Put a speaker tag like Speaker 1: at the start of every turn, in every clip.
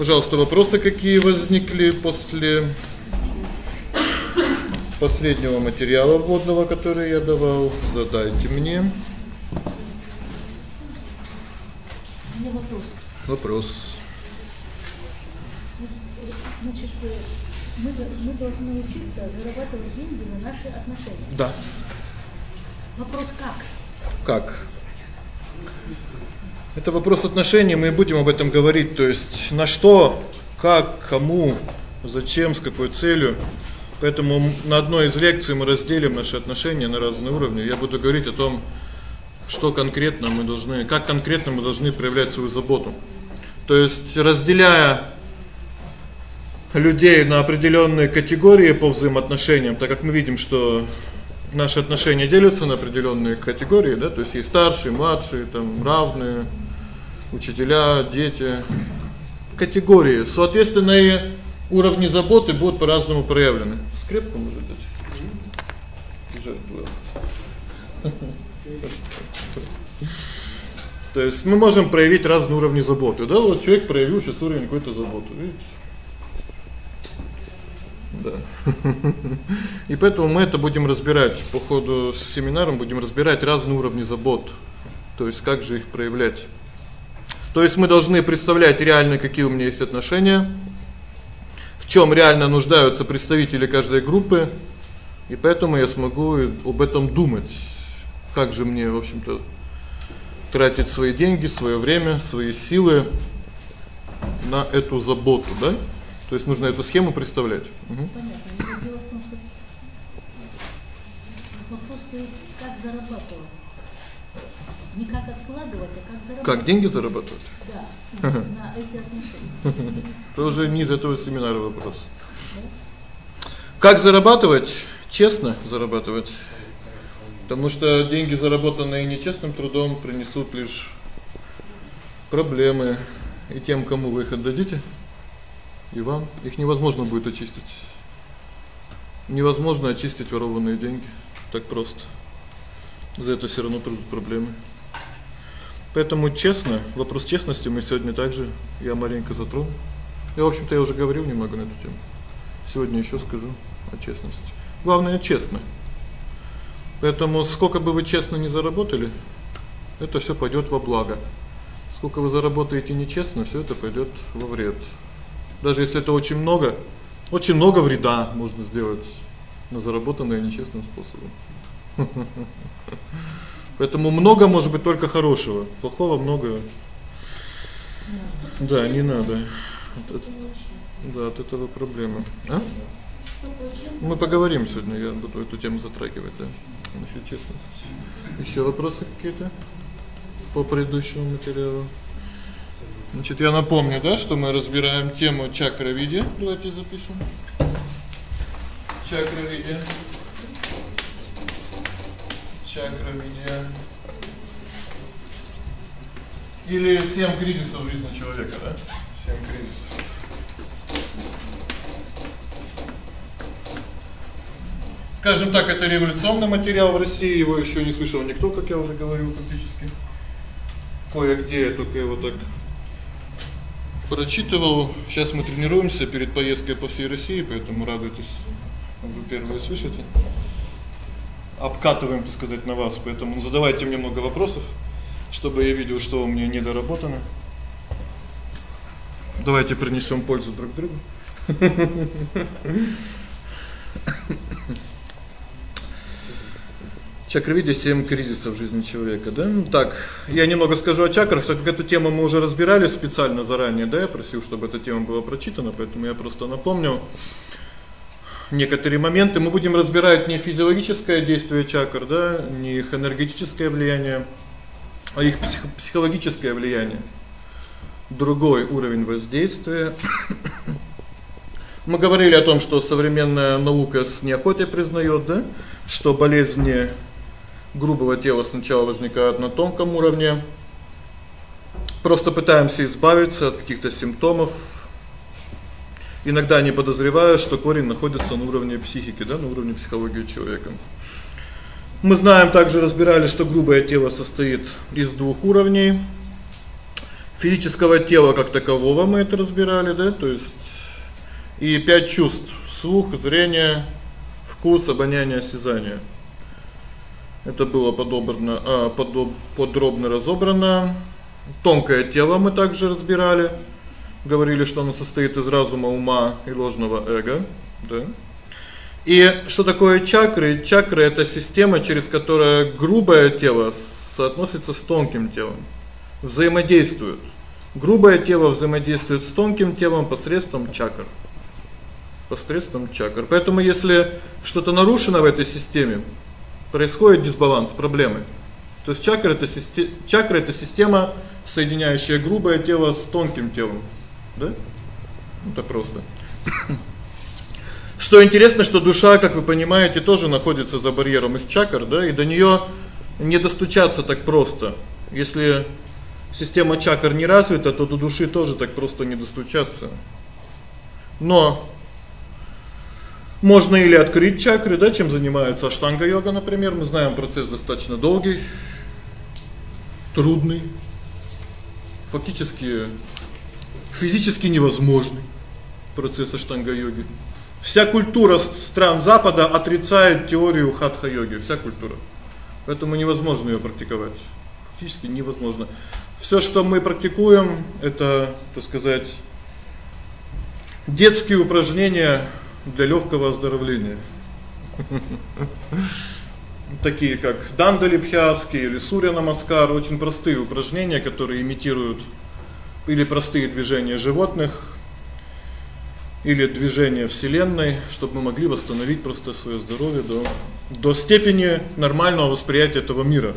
Speaker 1: Пожалуйста, вопросы какие возникли после последнего материала вводного, который я давал, задайте мне. У меня вопрос. Вопрос.
Speaker 2: Значит, э, мы, мы должны учиться зарабатывать деньги на наши отношения. Да. Вопрос как?
Speaker 1: Как? Это вопрос отношений, мы будем об этом говорить, то есть на что, как, кому, зачем, с какой целью. Поэтому на одной из лекций мы разделим наши отношения на разные уровни. Я буду говорить о том, что конкретно мы должны, как конкретно мы должны проявлять свою заботу. То есть разделяя людей на определенные категории по взаимоотношениям, так как мы видим, что наши отношения делятся на определённые категории, да, то есть есть старшие, младшие, там равные, учителя, дети, категории. Соответственно, и уровни заботы будут по-разному проявлены. Скрепку может быть. Жертвую. То есть мы можем проявить разные уровни заботы, да? Вот человек проявил сейчас уровень какой-то заботы, видите? да. И поэтому мы это будем разбирать по ходу с семинаром, будем разбирать разные уровни забот. То есть как же их проявлять. То есть мы должны представлять реально, какие у меня есть отношения, в чём реально нуждаются представители каждой группы, и поэтому я смогу об этом думать. Как же мне, в общем-то, тратить свои деньги, своё время, свои силы на эту заботу, да? То есть нужно эту схему представлять.
Speaker 2: Угу. Понятно. Дело в том, что вопрос как зарабатывать? Не как откладывать, а как зарабатывать? Как деньги зарабатывать? Да. Ага. На эти отношения.
Speaker 1: Тоже не из этого семинара вопрос. Как зарабатывать? Честно зарабатывать. Потому что деньги, заработанные нечестным трудом, принесут лишь проблемы и тем, кому вы их отдадите и вам их невозможно будет очистить. Невозможно очистить ворованные деньги так просто. За это всё равно придут проблемы. Поэтому честно, вопрос честности мы сегодня также я маленько затронул. Я, в общем-то, я уже говорил немного на эту тему. Сегодня ещё скажу о честности. Главное честно. Поэтому сколько бы вы честно ни заработали, это всё пойдёт во благо. Сколько вы заработаете нечестно, всё это пойдёт во вред даже если это очень много, очень много вреда можно сделать на заработанное нечестным способом. Поэтому много может быть только хорошего, плохого много. Да, не надо. От, да, от этого проблема. А?
Speaker 2: Мы поговорим
Speaker 1: сегодня, я буду эту тему затрагивать, да. Насчёт честности. Ещё вопросы какие-то по предыдущему материалу? Значит, я напомню, да, что мы разбираем тему чакравидия. Давайте запишем. Чакравидия. Чакравидия. Или семь кризисов жизни человека, да? Семь кризисов. Скажем так, это революционный материал в России, его ещё не слышал никто, как я уже говорил, практически. Кое-где я только его так прочитывал. Сейчас мы тренируемся перед поездкой по всей России, поэтому радуйтесь. Вы первые слышите. Обкатываем, так сказать, на вас, поэтому задавайте мне много вопросов, чтобы я видел, что у меня недоработано. Давайте принесем пользу друг другу. Чакры видят семь кризисов жизни человека, да? Ну так, я немного скажу о чакрах, так как эту тему мы уже разбирали специально заранее, да? Я просил, чтобы эта тема была прочитана, поэтому я просто напомню некоторые моменты. Мы будем разбирать не физиологическое действие чакр, да, не их энергетическое влияние, а их псих психологическое влияние. Другой уровень воздействия. Мы говорили о том, что современная наука с неохотой признаёт, да, что болезни грубого тела сначала возникают на тонком уровне. Просто пытаемся избавиться от каких-то симптомов. Иногда не подозревая, что корень находится на уровне психики, да, на уровне психологии человека. Мы знаем, также разбирали, что грубое тело состоит из двух уровней. Физического тела как такового мы это разбирали, да, то есть и пять чувств: слух, зрение, вкус, обоняние, осязание. Это было подобрано, а, подробно разобрано. Тонкое тело мы также разбирали. Говорили, что оно состоит из разума, ума и ложного эго, да? И что такое чакры? Чакры это система, через которую грубое тело соотносится с тонким телом, взаимодействуют. Грубое тело взаимодействует с тонким телом посредством чакр. Посредством чакр. Поэтому если что-то нарушено в этой системе, происходит дисбаланс, проблемы. То есть чакра это система, чакра это система, соединяющая грубое тело с тонким телом, да? Это ну, просто. Что интересно, что душа, как вы понимаете, тоже находится за барьером из чакр, да, и до неё не достучаться так просто. Если система чакр не развита, то до души тоже так просто не достучаться. Но можно или открыть чакры, да, чем занимается аштанга-йога, например, мы знаем, процесс достаточно долгий, трудный, фактически физически невозможный процесс аштанга-йоги. Вся культура стран Запада отрицает теорию хатха-йоги, вся культура. Поэтому невозможно ее практиковать. Фактически невозможно. Все, что мы практикуем это, так сказать, детские упражнения для лёгкого оздоровления. Такие как Дандалипхиаски или Сурья намаскар, очень простые упражнения, которые имитируют или простые движения животных, или движения вселенной, чтобы мы могли восстановить просто своё здоровье до до степени нормального восприятия этого мира.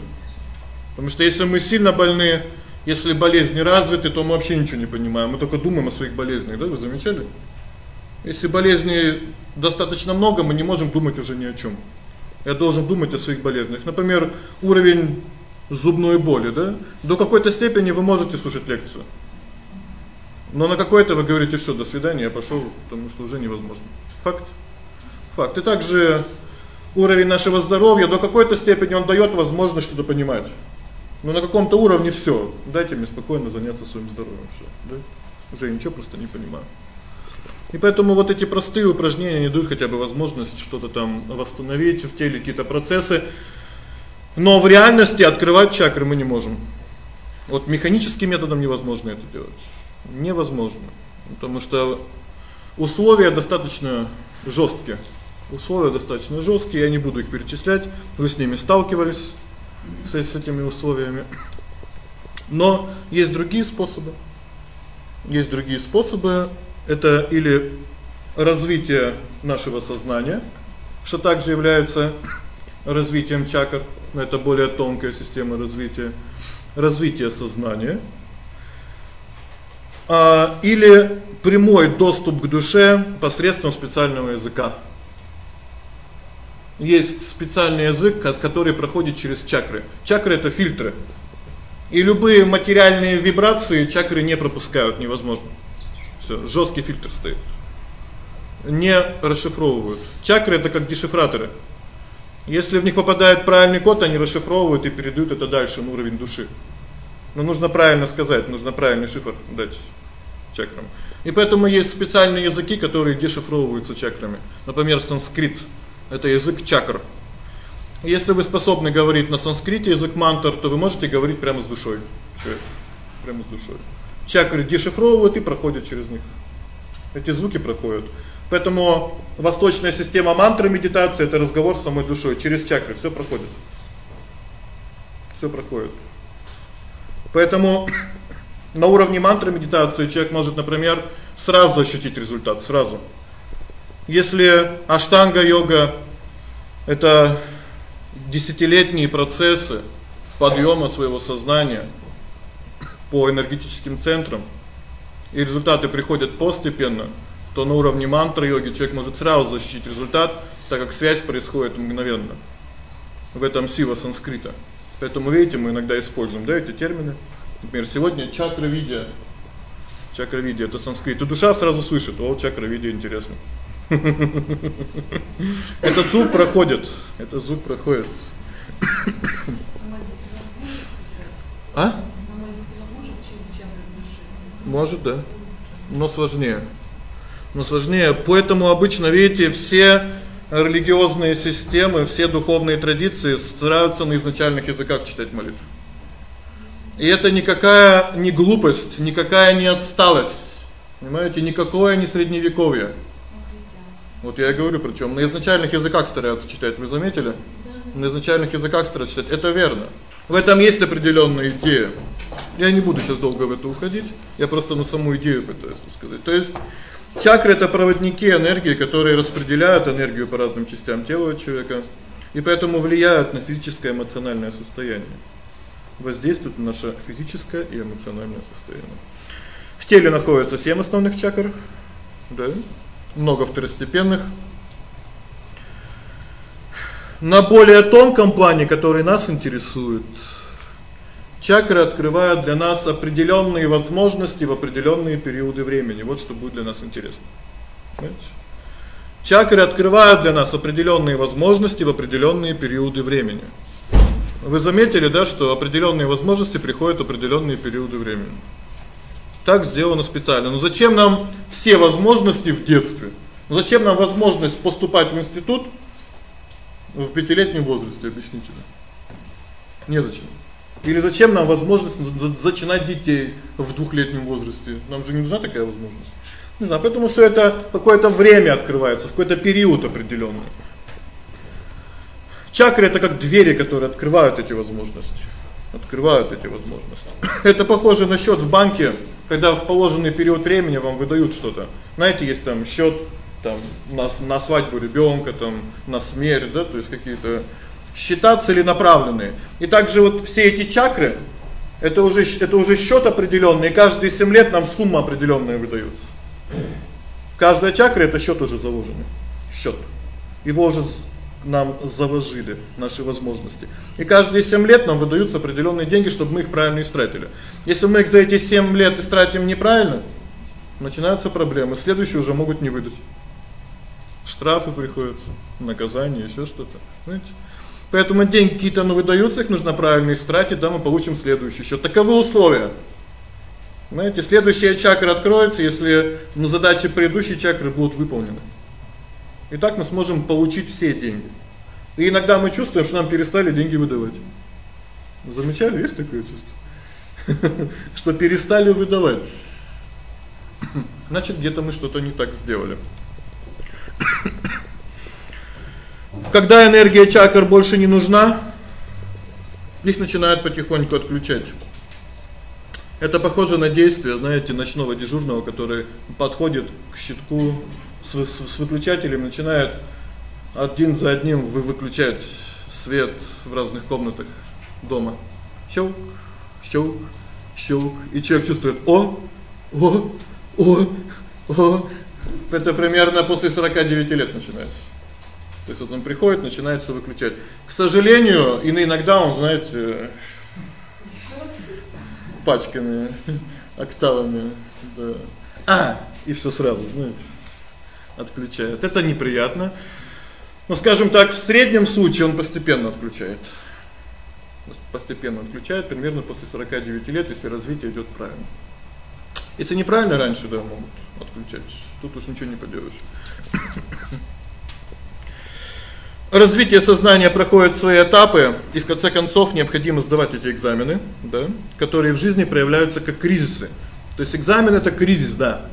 Speaker 1: Потому что если мы сильно больны, если болезни развиты, то мы вообще ничего не понимаем. Мы только думаем о своих болезнях, да, вы замечали? Если болезней достаточно много, мы не можем думать уже ни о чём. Я должен думать о своих болезнях. Например, уровень зубной боли, да? До какой-то степени вы можете слушать лекцию. Но на какой-то вы говорите: "Всё, до свидания, я пошёл", потому что уже невозможно. Факт. Факт. И также уровень нашего здоровья до какой-то степени он даёт возможность что-то понимать. Но на каком-то уровне всё. Дайте мне спокойно заняться своим здоровьем всё, да? Уже ничего просто не понимаю. И поэтому вот эти простые упражнения не дают хотя бы возможность что-то там восстановить в теле какие-то процессы. Но в реальности открывать чакры мы не можем. Вот механическим методом невозможно это делать. Невозможно, потому что условия достаточно жесткие. Условия достаточно жесткие, я не буду их перечислять. Вы с ними сталкивались с, с этими условиями. Но есть другие способы. Есть другие способы это или развитие нашего сознания, что также является развитием чакр, но это более тонкая система развития, развитие сознания. А или прямой доступ к душе посредством специального языка. Есть специальный язык, который проходит через чакры. Чакры это фильтры. И любые материальные вибрации чакры не пропускают, невозможно. Всё, жёсткий фильтр стоит. Не расшифровывают. Чакры это как дешифраторы. Если в них попадает правильный код, они расшифровывают и передают это дальше на уровень души. Но нужно правильно сказать, нужно правильный шифр дать чакрам. И поэтому есть специальные языки, которые дешифровываются чакрами. Например, санскрит это язык чакр. Если вы способны говорить на санскрите язык мантр, то вы можете говорить прямо с душой. Человек прямо с душой. Чакры дешифровывают и проходят через них. Эти звуки проходят. Поэтому восточная система мантры медитации это разговор с самой душой через чакры, всё проходит. Всё проходит. Поэтому на уровне мантры медитации человек может, например, сразу ощутить результат, сразу. Если аштанга-йога это десятилетние процессы подъема своего сознания, по энергетическим центрам, и результаты приходят постепенно, то на уровне мантры йоги человек может сразу защитить результат, так как связь происходит мгновенно. В этом сила санскрита. Поэтому видите, мы иногда используем, да, эти термины. Например, сегодня чакра видя. Чакра видя это санскрит. И душа сразу слышит: "О, чакра видя интересно".
Speaker 2: Этот
Speaker 1: зуб проходит, этот зуб проходит. А? Может, да. Но сложнее. Но сложнее. Поэтому обычно, видите, все религиозные системы, все духовные традиции стараются на изначальных языках читать молитву. И это никакая не глупость, никакая не отсталость. Понимаете, никакое не средневековье. Вот я и говорю, причём на изначальных языках стараются читать, вы заметили? На изначальных языках стараются читать. Это верно. В этом есть определённая идея. Я не буду сейчас долго в это уходить. Я просто на саму идею пытаюсь сказать. То есть чакры это проводники энергии, которые распределяют энергию по разным частям тела человека и поэтому влияют на физическое и эмоциональное состояние. Воздействуют на наше физическое и эмоциональное состояние. В теле находятся семь основных чакр. Да? Много второстепенных. На более тонком плане, который нас интересует, Чакры открывают для нас определённые возможности в определённые периоды времени. Вот что будет для нас интересно. Понимаете? Чакры открывают для нас определённые возможности в определённые периоды времени. Вы заметили, да, что определённые возможности приходят в определённые периоды времени. Так сделано специально. Но зачем нам все возможности в детстве? зачем нам возможность поступать в институт в пятилетнем возрасте, объясните? Не зачем. Или зачем нам возможность зачинать детей в двухлетнем возрасте? Нам же не нужна такая возможность. Не знаю, поэтому всё это какое-то время открывается, в какой-то период определённый. Чакры это как двери, которые открывают эти возможности. Открывают эти возможности. Это похоже на счёт в банке, когда в положенный период времени вам выдают что-то. Знаете, есть там счёт там на на свадьбу ребёнка, там на смерть, да, то есть какие-то считаться счета направленные И также вот все эти чакры это уже это уже счёт определённый, и каждые 7 лет нам сумма определённая выдается. Каждая чакра это счёт уже заложенный. Счёт. Его уже нам заложили наши возможности. И каждые 7 лет нам выдаются определённые деньги, чтобы мы их правильно истратили. Если мы их за эти 7 лет истратим неправильно, начинаются проблемы. Следующие уже могут не выдать. Штрафы приходят, наказания, ещё что-то. Знаете? Поэтому деньги какие-то ну выдаются, их нужно правильно истратить, да мы получим следующий счёт. Таковы условия. Знаете, следующая чакра откроется, если на задачи предыдущей чакры будут выполнены. И так мы сможем получить все деньги. И иногда мы чувствуем, что нам перестали деньги выдавать. Замечали, есть такое чувство? Что перестали выдавать. Значит, где-то мы что-то не так сделали. когда энергия чакр больше не нужна, их начинают потихоньку отключать. Это похоже на действие, знаете, ночного дежурного, который подходит к щитку с, с, с выключателем, начинает один за одним вы выключать свет в разных комнатах дома. Щелк, щелк, щелк. И человек чувствует: "О, о, о, о". Это примерно после 49 лет начинается. То есть вот он приходит, начинает всё выключать. К сожалению, и иногда он, знаете, пачками октавами, да. А, и всё сразу, знаете, отключает. Это неприятно. Ну, скажем так, в среднем случае он постепенно отключает. Постепенно отключает примерно после 49 лет, если развитие идёт правильно. Если неправильно раньше, да, могут отключать. Тут уж ничего не поделаешь развитие сознания проходит свои этапы, и в конце концов необходимо сдавать эти экзамены, да, которые в жизни проявляются как кризисы. То есть экзамен это кризис, да.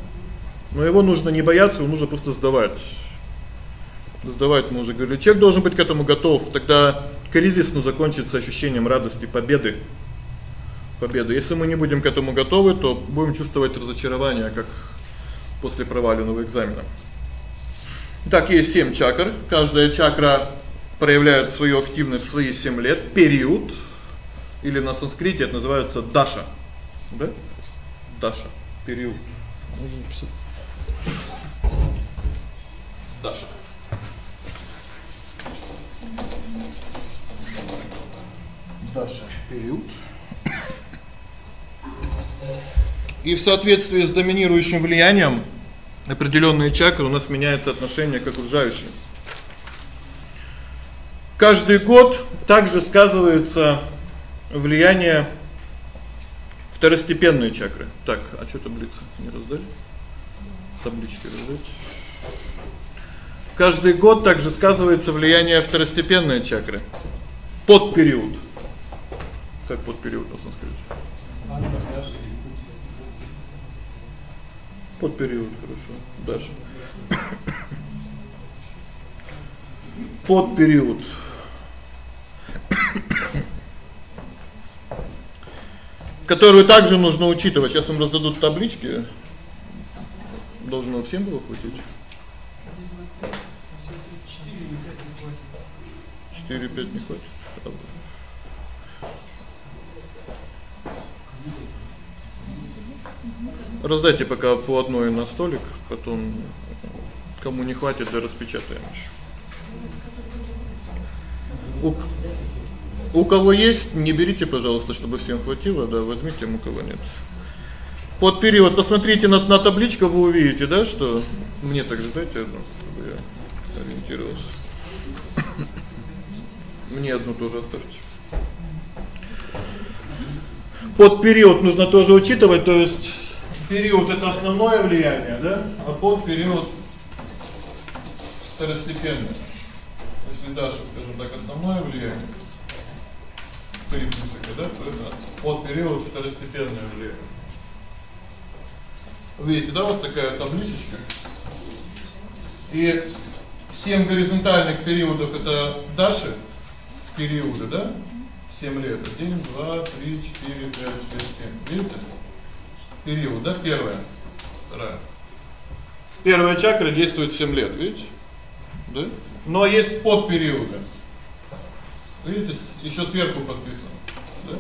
Speaker 1: Но его нужно не бояться, его нужно просто сдавать. Сдавать мы уже говорили, человек должен быть к этому готов, тогда кризис ну закончится ощущением радости, победы. Победы. Если мы не будем к этому готовы, то будем чувствовать разочарование, как после проваленного экзамена. Итак, есть семь чакр. Каждая чакра проявляет свою активность в свои 7 лет, период или на санскрите это называется даша. Да? Даша, период. Можно писать. Даша. Даша, период. И в соответствии с доминирующим влиянием определённые чакры, у нас меняется отношение к окружающим. Каждый год также сказывается влияние второстепенной чакры. Так, а что таблицы не раздали? Таблички раздать. Каждый год также сказывается влияние второстепенной чакры. Под период. Как под период на санскрите? под период, хорошо. Дальше. Под период. которую также нужно учитывать. Сейчас вам раздадут таблички. Должно всем было хватить. 4-5 не хватит. Раздайте пока по одной на столик, потом кому не хватит, да распечатаем ещё. У у кого есть, не берите, пожалуйста, чтобы всем хватило, да, возьмите, у кого нет. Под период посмотрите на на табличку, вы увидите, да, что мне так же дайте одну, чтобы я ориентировался. Мне одну тоже оставьте. Под период нужно тоже учитывать, то есть период это основное влияние, да? А под период второстепенное. Если даже, скажем так, основное влияние три плюсика, да, то это под период второстепенное влияние. Видите, да, у вас такая табличечка. И семь горизонтальных периодов это даши периоды, да? 7 лет. 1 2 3 4 5 6 7. Видите? период, да, первая, вторая. Первая чакра действует 7 лет, видите? Да? Но ну, а есть подпериоды. Видите, еще сверху подписано. Да?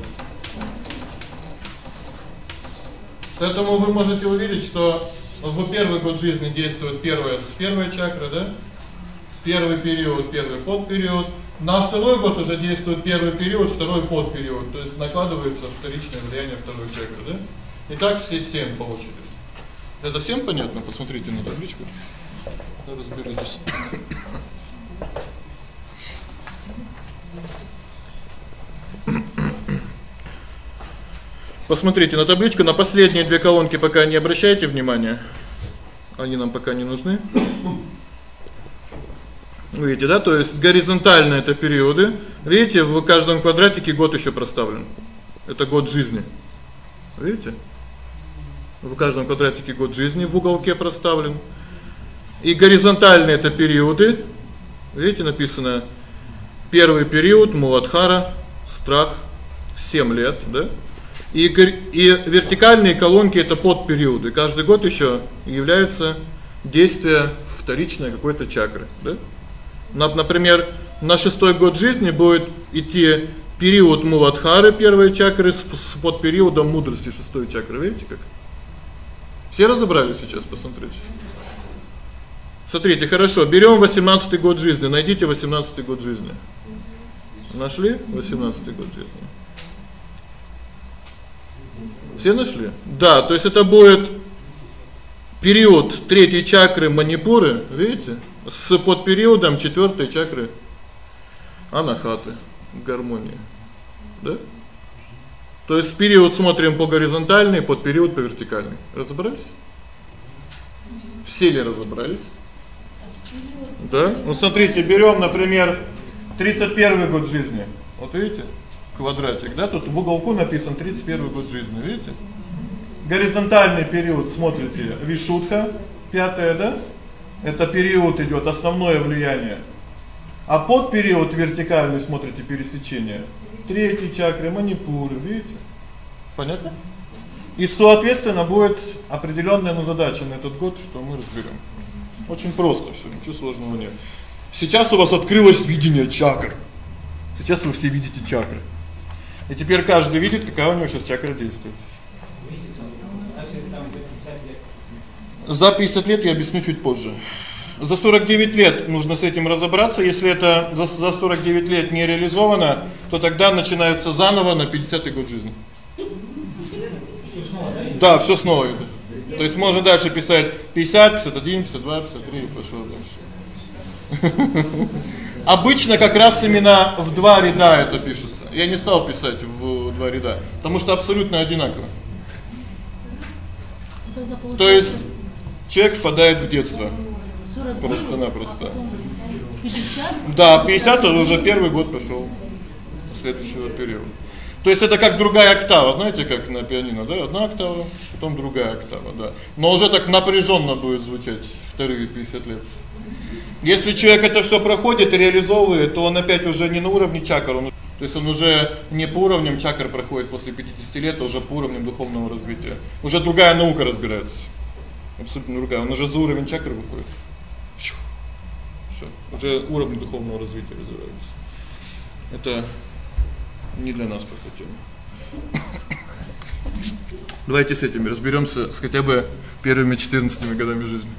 Speaker 1: Поэтому вы можете увидеть, что в первый год жизни действует первая с первой чакры, да? Первый период, первый подпериод. На второй год уже действует первый период, второй подпериод, то есть накладывается вторичное влияние второй чакры, да? И так все семь по очереди. Это всем понятно? Посмотрите на табличку. Да разберитесь. Посмотрите на табличку, на последние две колонки пока не обращайте внимания. Они нам пока не нужны. Видите, да? То есть горизонтально это периоды. Видите, в каждом квадратике год ещё проставлен. Это год жизни. Видите? В каждом квадратике год жизни в уголке проставлен. И горизонтальные это периоды. Видите, написано первый период Муладхара, страх 7 лет, да? И и вертикальные колонки это подпериоды. Каждый год ещё является действие вторичной какой-то чакры, да? например, на шестой год жизни будет идти период Муладхары первой чакры с, с под периодом мудрости шестой чакры, видите как? Все разобрали сейчас, посмотрите. Смотрите, хорошо, берём 18 год жизни. Найдите 18 год жизни. Нашли 18 год жизни. Все нашли? Да, то есть это будет период третьей чакры Манипуры, видите? С подпериодом периодом четвёртой чакры Анахаты, гармонии, Да? То есть период смотрим по горизонтальной, под период по вертикальной. Разобрались? Все ли разобрались? Да? Ну смотрите, берём, например, 31 год жизни. Вот видите? Квадратик, да? Тут в уголку написан 31 год жизни, видите? Горизонтальный период смотрите Вишудха, пятая, да? Это период идёт основное влияние. А под период вертикальный смотрите пересечение третьей чакры манипур, видите? Понятно? И, соответственно, будет определённая ну задача на этот год, что мы разберём. Очень просто всё, ничего сложного нет. Сейчас у вас открылось видение чакр. Сейчас вы все видите чакры. И теперь каждый видит, какая у него сейчас чакра действует. За 50 лет я объясню чуть позже. За 49 лет нужно с этим разобраться. Если это за 49 лет не реализовано, то тогда начинается заново на 50-й год жизни.
Speaker 2: Да, все снова идет. То есть можно
Speaker 1: дальше писать 50, 51, 52, 53 и пошло дальше. Обычно как раз именно в два ряда это пишется. Я не стал писать в два ряда, потому что абсолютно одинаково. То есть человек впадает в детство.
Speaker 2: Просто-напросто.
Speaker 1: 50? А да, 50 это уже первый год пошёл следующего периода. То есть это как другая октава, знаете, как на пианино, да, одна октава, потом другая октава, да. Но уже так напряжённо будет звучать вторые 50 лет. Если человек это всё проходит реализовывает, то он опять уже не на уровне чакр, он то есть он уже не по уровням чакр проходит после 50 лет, а уже по уровням духовного развития. Уже другая наука разбирается. Абсолютно другая. Он уже за уровень чакр выходит уже уровень духовного развития развиваются. Это не для нас пока тема. Давайте с этим разберёмся, с хотя бы первыми 14 годами жизни.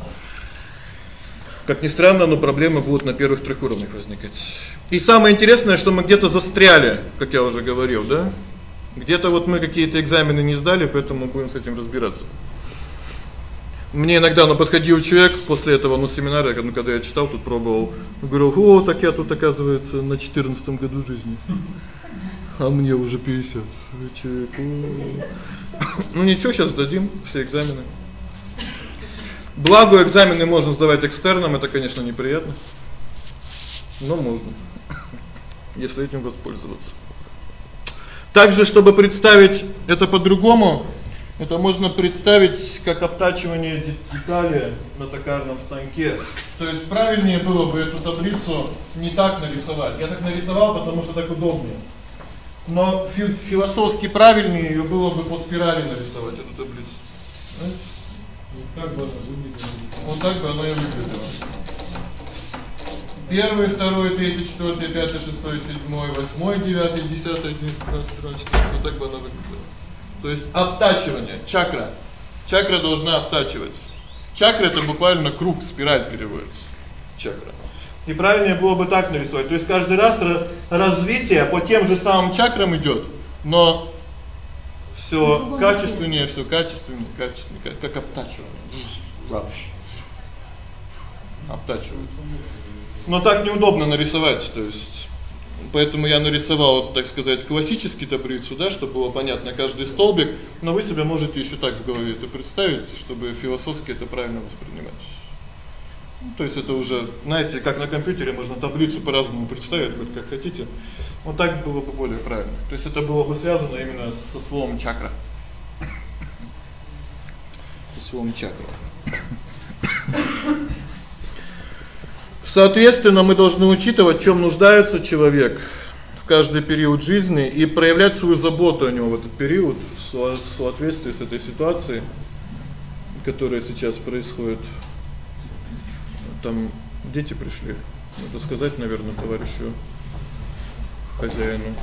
Speaker 1: Как ни странно, но проблемы будут на первых трех уровнях возникать. И самое интересное, что мы где-то застряли, как я уже говорил, да? Где-то вот мы какие-то экзамены не сдали, поэтому будем с этим разбираться. Мне иногда на ну, подходил человек после этого, ну семинара, ну, когда я читал, тут пробовал, говорю: "О, так я тут оказывается на 14 году жизни". А мне уже 50. Человеку. Ну ничего, сейчас сдадим все экзамены. Благо экзамены можно сдавать экстерном, это, конечно, неприятно. Но можно. Если этим воспользоваться. Также, чтобы представить это по-другому, это можно представить как обтачивание детали на токарном станке. То есть правильнее было бы эту таблицу не так нарисовать. Я так нарисовал, потому что так удобнее. Но фи философски правильнее её было бы по спирали нарисовать эту таблицу. Да? Вот так бы она выглядела. Вот так бы она и выглядела. Первый, второй, третий, четвертый, пятый, шестой, седьмой, восьмой, девятый, десятый, одиннадцатый, двенадцатый, тринадцатый. Вот так бы она выглядела. То есть обтачивание чакра. Чакра должна обтачивать. Чакра это буквально круг, спираль переводится. Чакра. И правильнее было бы так нарисовать. То есть каждый раз развитие по тем же самым чакрам идёт, но всё ну, качественнее, всё качественнее, качественнее, как обтачивание. Вообще. Обтачивают. Но так неудобно нарисовать, то есть Поэтому я нарисовал, так сказать, классический таблицу, да, чтобы было понятно каждый столбик, но вы себе можете ещё так в голове это представить, чтобы философски это правильно воспринимать. Ну, то есть это уже, знаете, как на компьютере можно таблицу по-разному представить, вот как хотите. Вот так было бы более правильно. То есть это было бы связано именно со словом чакра. Со словом чакра. Соответственно, мы должны учитывать, в чём нуждается человек в каждый период жизни и проявлять свою заботу о нём в этот период в соответствии с этой ситуацией, которая сейчас происходит. Там дети пришли. Надо сказать, наверное, товарищу хозяину,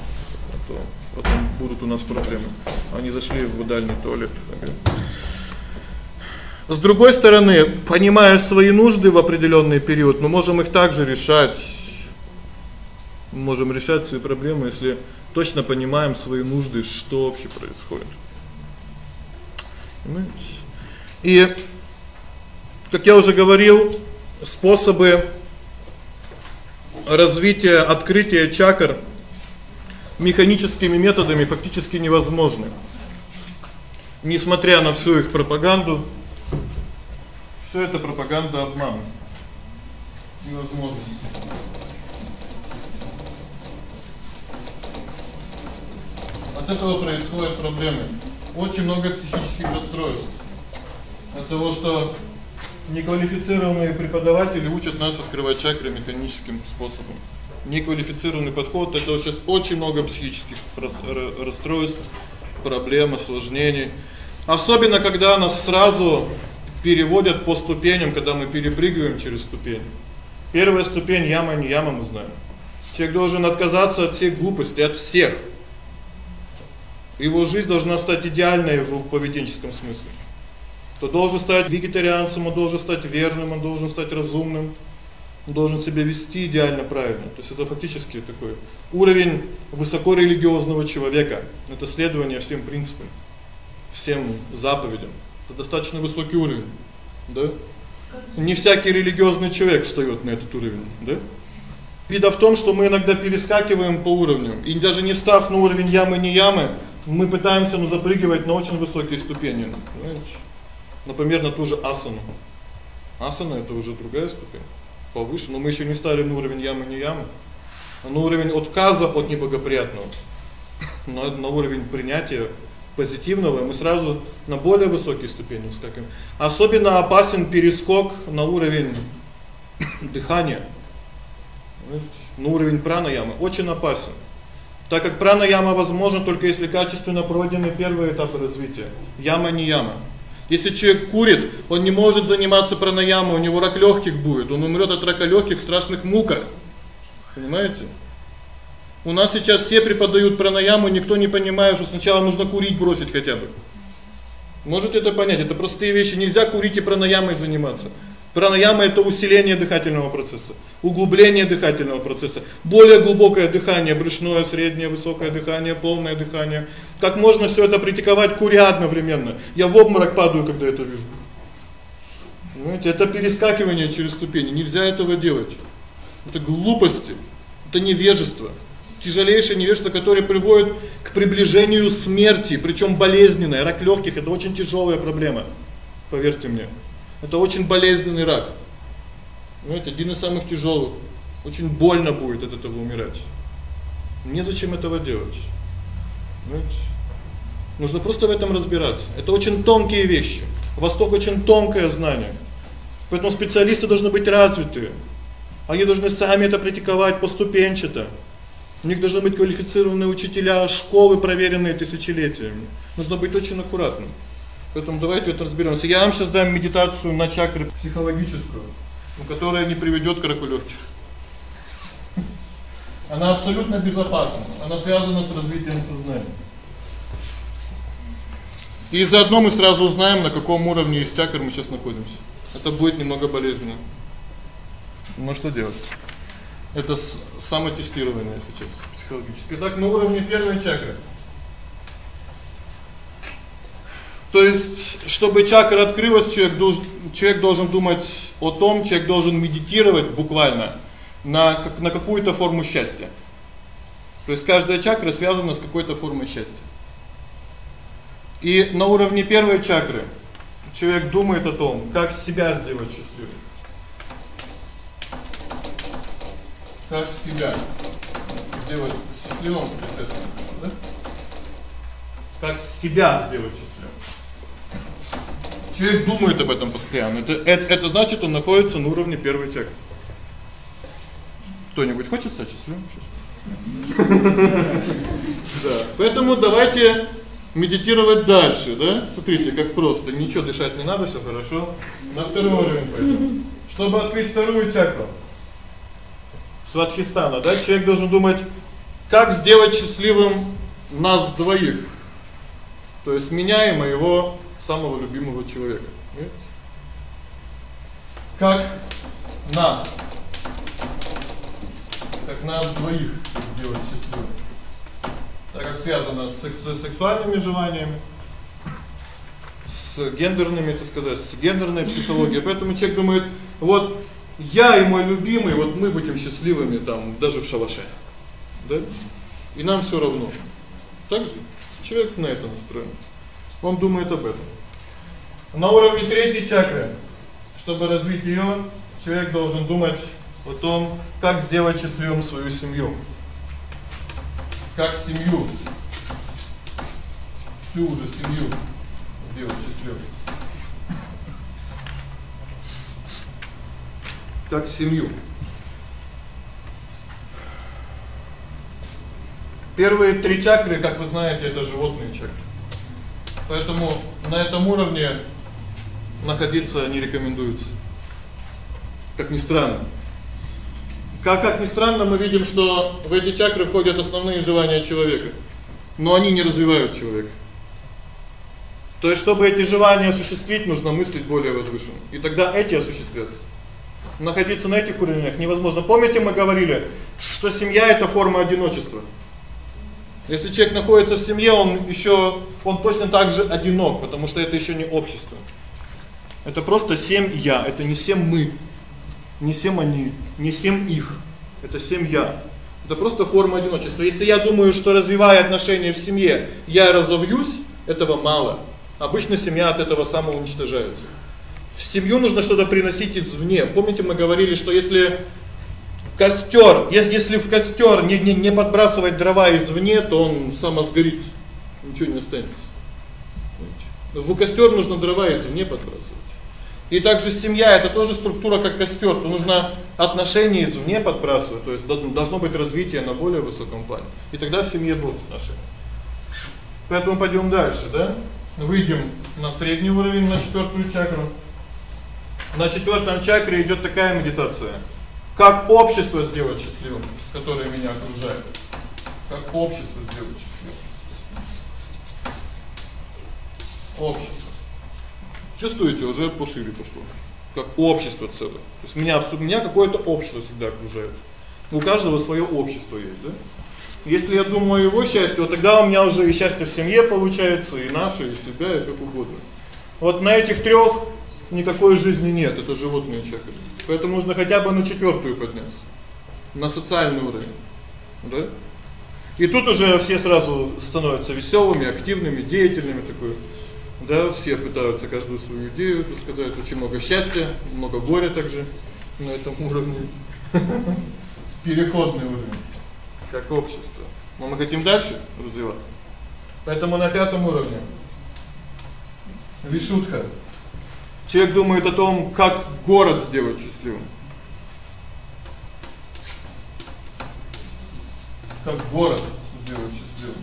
Speaker 1: а то потом будут у нас проблемы. Они зашли в дальний туалет. Ага. С другой стороны, понимая свои нужды в определённый период, мы можем их также решать. можем решать свои проблемы, если точно понимаем свои нужды, что вообще происходит. И как я уже говорил, способы развития открытия чакр механическими методами фактически невозможны. Несмотря на всю их пропаганду, Всё это пропаганда обмана. Невозможно. От этого происходят проблемы. Очень много психических расстройств. От того, что неквалифицированные преподаватели учат нас открывать чакры механическим способом. Неквалифицированный подход это сейчас очень много психических расстройств, проблем, осложнений. Особенно когда нас сразу переводят по ступеням, когда мы перепрыгиваем через ступени. Первая ступень яма, не яма, мы знаем. Человек должен отказаться от всех глупостей, от всех. Его жизнь должна стать идеальной в поведенческом смысле. То должен стать вегетарианцем, он должен стать верным, он должен стать разумным, он должен себя вести идеально правильно. То есть это фактически такой уровень высокорелигиозного человека. Это следование всем принципам, всем заповедям. Это достаточно высокий уровень. Да? Не всякий религиозный человек встаёт на этот уровень, да? Беда в том, что мы иногда перескакиваем по уровням, и даже не став на уровень ямы не ямы, мы пытаемся ну запрыгивать на очень высокие ступени, понимаете? Например, на ту же асану. Асана это уже другая ступень, повыше, но мы еще не стали на уровень ямы не ямы, а на уровень отказа от неблагоприятного, на на уровень принятия позитивного, и мы сразу на более высокие ступени вскакиваем. Особенно опасен перескок на уровень дыхания. На ну, уровень пранаямы очень опасен. Так как пранаяма возможна только если качественно пройдены первые этапы развития. Яма не яма. Если человек курит, он не может заниматься пранаямой, у него рак лёгких будет. Он умрёт от рака лёгких в страшных муках. Понимаете? У нас сейчас все преподают пранаяму, никто не понимает, что сначала нужно курить бросить хотя бы. Может это понять, это простые вещи, нельзя курить и пранаямой заниматься. Пранаяма это усиление дыхательного процесса, углубление дыхательного процесса, более глубокое дыхание, брюшное, среднее, высокое дыхание, полное дыхание. Как можно все это практиковать куря одновременно? Я в обморок падаю, когда это вижу. Знаете, это перескакивание через ступени, нельзя этого делать. Это глупости, это невежество тяжелейшее невежество, которое приводит к приближению смерти, причем болезненной. Рак легких это очень тяжелая проблема. Поверьте мне. Это очень болезненный рак. Ну это один из самых тяжелых. Очень больно будет от этого умирать. Мне зачем этого делать? Знаете? Нужно просто в этом разбираться. Это очень тонкие вещи. Восток очень тонкое знание. Поэтому специалисты должны быть развитые. Они должны сами это практиковать поступенчато. У них должны быть квалифицированные учителя, школы проверенные тысячелетиями. Нужно быть очень аккуратным. Поэтому давайте вот разберемся. Я вам сейчас дам медитацию на чакры психологическую, которая не приведет к ракулёвке. Она абсолютно безопасна. Она связана с развитием сознания. И заодно мы сразу узнаем, на каком уровне из чакр мы сейчас находимся. Это будет немного болезненно. Ну что делать? Это самотестирование сейчас психологическое. Так на уровне первой чакры. То есть, чтобы чакра открылась, человек должен человек должен думать о том, человек должен медитировать буквально на как на какую-то форму счастья. То есть каждая чакра связана с какой-то формой счастья. И на уровне первой чакры человек думает о том, как себя сделать счастливым.
Speaker 2: как себя
Speaker 1: сделать счастливым путешествием, да? Как себя сделать счастливым. Человек думает об этом постоянно. Это это, это значит, он находится на уровне первой человек. Кто-нибудь хочет стать счастливым сейчас?
Speaker 2: Да.
Speaker 1: Поэтому давайте медитировать дальше, да? Смотрите, как просто. Ничего дышать не надо, всё хорошо. На второй уровень пойдём. Чтобы открыть вторую чакру, Сватхистана, да? Человек должен думать, как сделать счастливым нас двоих. То есть меня и моего самого любимого человека. Нет? Как нас как нас двоих сделать счастливыми. Так как связано с, секс с сексуальными желаниями, с гендерными, так сказать, с гендерной психологией. Поэтому человек думает: вот я и мой любимый, вот мы будем счастливыми там даже в шалаше. Да? И нам всё равно. Так же человек на это настроен. Он думает об этом. На уровне третьей чакры, чтобы развить её, человек должен думать о том, как сделать счастливым свою семью. Как семью всю уже семью сделать счастливой. как семью. Первые три чакры, как вы знаете, это животные чакры. Поэтому на этом уровне находиться не рекомендуется. Как ни странно. Как как ни странно, мы видим, что в эти чакры входят основные желания человека, но они не развивают человека. То есть чтобы эти желания осуществить, нужно мыслить более возвышенно. И тогда эти осуществятся находиться на этих уровнях невозможно. Помните, мы говорили, что семья это форма одиночества. Если человек находится в семье, он еще он точно так же одинок, потому что это еще не общество. Это просто семья, это не семь мы, не семь они, не семь их. Это семья. Это просто форма одиночества. Если я думаю, что развивая отношения в семье, я разовьюсь, этого мало. Обычно семья от этого самого уничтожается в семью нужно что-то приносить извне. Помните, мы говорили, что если костер, если в костер не не не подбрасывать дрова извне, то он сам сгорит. Ничего не останется. В костер нужно дрова извне подбрасывать. И также семья это тоже структура как костер, то нужно отношения извне подбрасывать, то есть должно быть развитие на более высоком плане. И тогда в семье будут отношения. Поэтому пойдем дальше, да? Выйдем на средний уровень, на четвертую чакру на четвёртом чакре идёт такая медитация. Как общество сделать счастливым, которое меня окружает? Как общество сделать счастливым? Общество. Чувствуете, уже пошире пошло. Как общество целое. То есть меня меня какое-то общество всегда окружает. У каждого своё общество есть, да? Если я думаю о его счастье, вот тогда у меня уже и счастье в семье получается, и наше, и себя, и как угодно. Вот на этих трёх никакой жизни нет, это животные человек, Поэтому нужно хотя бы на четвёртую подняться, на социальный уровень. Да? И тут уже все сразу становятся веселыми, активными, деятельными такой. Да, все пытаются каждую свою идею, так сказать, очень много счастья, много горя также на этом уровне. Переходный уровень как общество. Но мы хотим дальше развиваться. Поэтому на пятом уровне вишудха Человек думает о том, как город сделать счастливым. Как город сделать счастливым.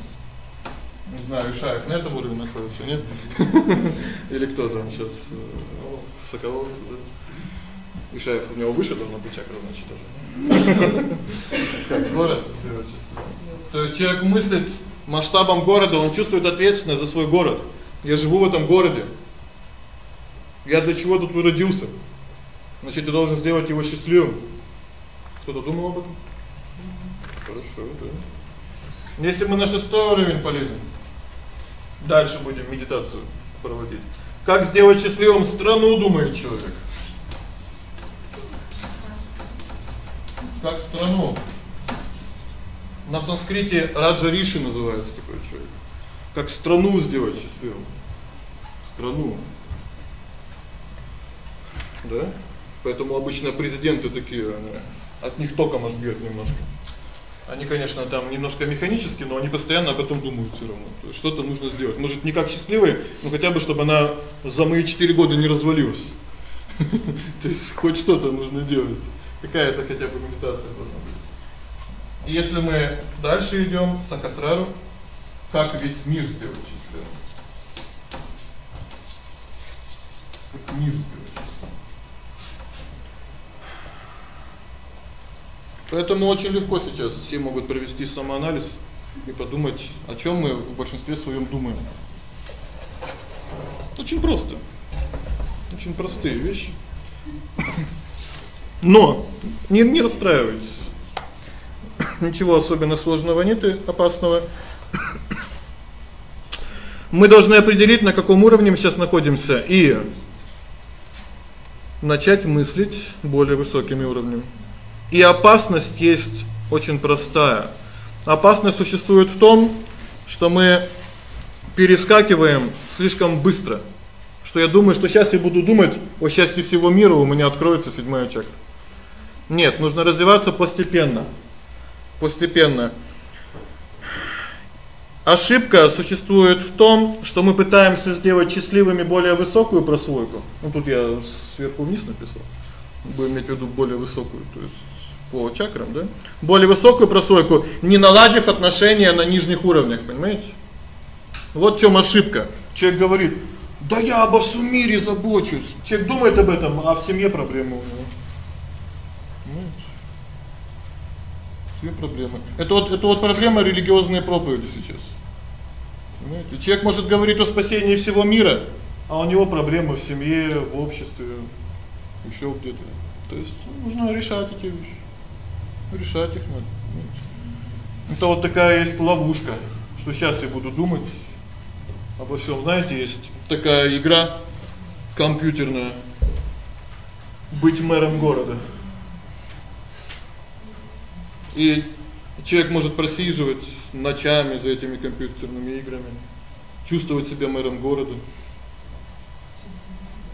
Speaker 1: Не знаю, Ишаев на этом уровне находится, нет? Или кто там сейчас э, Соколов, да? Ишаев у него выше должно быть чакра, значит, тоже. Как город сделать
Speaker 2: счастливым.
Speaker 1: То есть человек мыслит масштабом города, он чувствует ответственность за свой город. Я живу в этом городе. Я для чего тут родился? Значит, ты должен сделать его счастливым. Кто-то думал об этом? Хорошо, да. Если мы на шестой уровень полезем, дальше будем медитацию проводить. Как сделать счастливым страну, думает человек. Как страну? На санскрите Раджа Риши называется такой человек. Как страну сделать счастливым. Страну да? Поэтому обычно президенты такие, от них током аж бьёт немножко. Они, конечно, там немножко механически, но они постоянно об этом думают всё равно. То есть что-то нужно сделать. Может, не как счастливые, но хотя бы чтобы она за мои 4 года не развалилась. То есть хоть что-то нужно делать. Какая-то хотя бы медитация должна быть. если мы дальше идём сакасрару, как весь мир сделать счастливым. Как мир сделать Поэтому очень легко сейчас все могут провести самоанализ и подумать, о чём мы в большинстве своём думаем. Очень просто. Очень простые вещи. Но не не расстраивайтесь. Ничего особенно сложного нет и опасного. Мы должны определить, на каком уровне мы сейчас находимся и начать мыслить более высокими уровнями. И опасность есть очень простая. Опасность существует в том, что мы перескакиваем слишком быстро. Что я думаю, что сейчас я буду думать о счастье всего мира, у меня откроется седьмая чакра. Нет, нужно развиваться постепенно. Постепенно. Ошибка существует в том, что мы пытаемся сделать счастливыми более высокую прослойку. Ну тут я сверху вниз написал. Будем иметь в виду более высокую, то есть по чакрам, да? Более высокую прослойку, не наладив отношения на нижних уровнях, понимаете? Вот в чём ошибка. Человек говорит: "Да я обо всем мире забочусь". Человек думает об этом, а в семье проблемы у него. Нет. Все проблемы. Это вот это вот проблема религиозной проповеди сейчас. Понимаете? Человек может говорить о спасении всего мира, а у него проблемы в семье, в обществе, ещё где-то. То есть нужно решать эти вещи. Ну, решать их надо. Это вот такая есть ловушка, что сейчас я буду думать обо всем, знаете, есть такая игра компьютерная быть мэром города. И человек может просиживать ночами за этими компьютерными играми, чувствовать себя мэром города.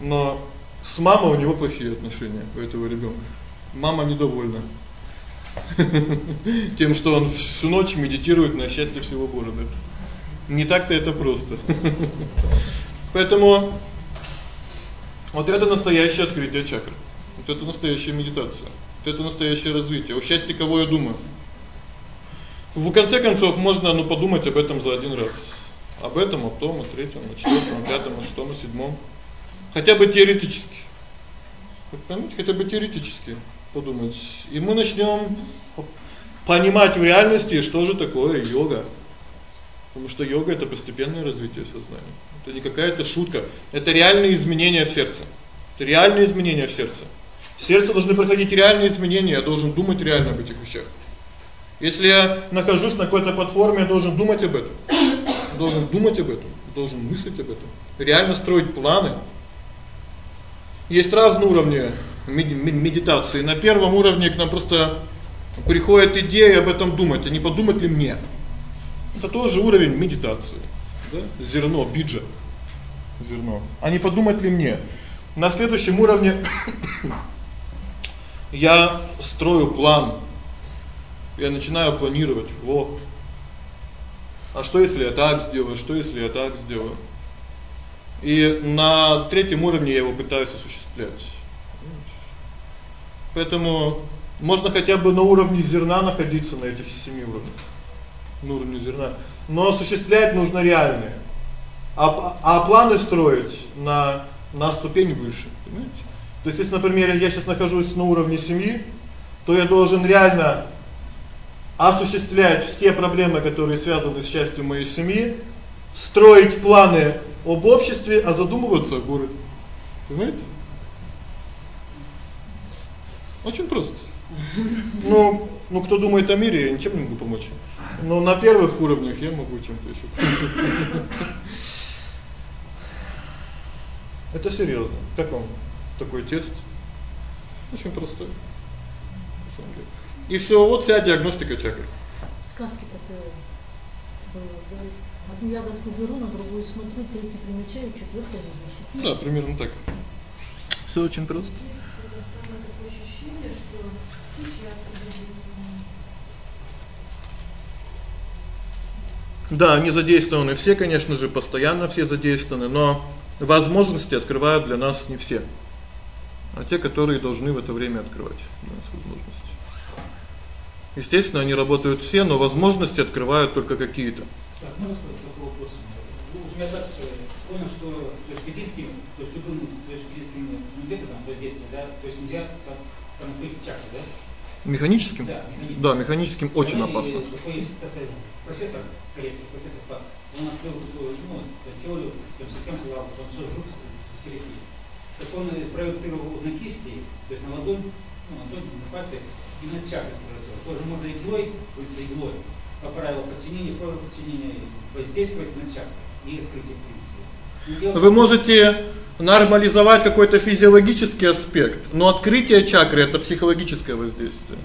Speaker 1: Но с мамой у него плохие отношения у этого ребёнка. Мама недовольна. Тем, что он всю ночь медитирует на счастье всего города. Не так-то это просто. Поэтому вот это настоящее открытие чакр. Вот это настоящая медитация. Вот это настоящее развитие. У счастья кого я думаю? В конце концов можно, ну, подумать об этом за один раз. Об этом, о том, о третьем, о четвёртом, о пятом, о шестом, о седьмом. Хотя бы теоретически. Вот понимаете, хотя бы теоретически подумать. И мы начнем понимать в реальности, что же такое йога. Потому что йога это постепенное развитие сознания. Это не какая-то шутка, это реальные изменения в сердце. Это реальные изменения в сердце. В сердце должны проходить реальные изменения, я должен думать реально об этих вещах. Если я нахожусь на какой-то платформе, я должен думать об этом. должен думать об этом, должен мыслить об этом, реально строить планы. Есть разные уровни медитации на первом уровне к нам просто приходит идея об этом думать, а не подумать ли мне. Это тоже уровень медитации, да? Зерно биджа. Зерно. А не подумать ли мне? На следующем уровне я строю план. Я начинаю планировать. Во. А что если я так сделаю? Что если я так сделаю? И на третьем уровне я его пытаюсь осуществлять. Поэтому можно хотя бы на уровне зерна находиться на этих семи уровнях. На уровне зерна. Но осуществлять нужно реальные. А а планы строить на на ступень выше, понимаете? То есть если, например, я сейчас нахожусь на уровне семьи, то я должен реально осуществлять все проблемы, которые связаны с счастьем моей семьи, строить планы об обществе, а задумываться о городе. Понимаете? Очень просто. Ну, ну кто думает о мире, я ничем не могу помочь. Но ну, на первых уровнях я могу чем-то ещё. Это серьёзно. Как вам такой тест? Очень простой. На самом деле. И всё, вот вся диагностика чакр.
Speaker 2: Сказки такое было. Одну ягодку беру, на другую смотрю, третью примечаю, четвёртую возвращаю.
Speaker 1: Да, примерно так. Всё очень просто. Да, они задействованы все, конечно же, постоянно все задействованы, но возможности открывают для нас не все. А те, которые должны в это время открывать для нас возможности. Естественно, они работают все, но возможности открывают только какие-то.
Speaker 2: Так, можно сказать такой вопрос? Ну, я так э, понял, что то есть ведическим, то есть любым, то есть ведическим методом воздействия, да, то есть нельзя там, там чакры, да?
Speaker 1: Механическим? Да, механическим, очень ну опасно.
Speaker 2: И, сказать, профессор Колесов, профессор Фак, он открыл ну, теорию, там совсем сказал, что все жук впереди. Так он спроецировал на кисти, то есть на ладонь, ну, на ладонь, на пальцы, и на чакры спроецировал. Тоже можно иглой, улица иглой, по правилу подчинения, правило подчинения, воздействовать на чакры и открытие принципа. Вы можете
Speaker 1: нормализовать какой-то физиологический аспект, но открытие чакры это психологическое воздействие.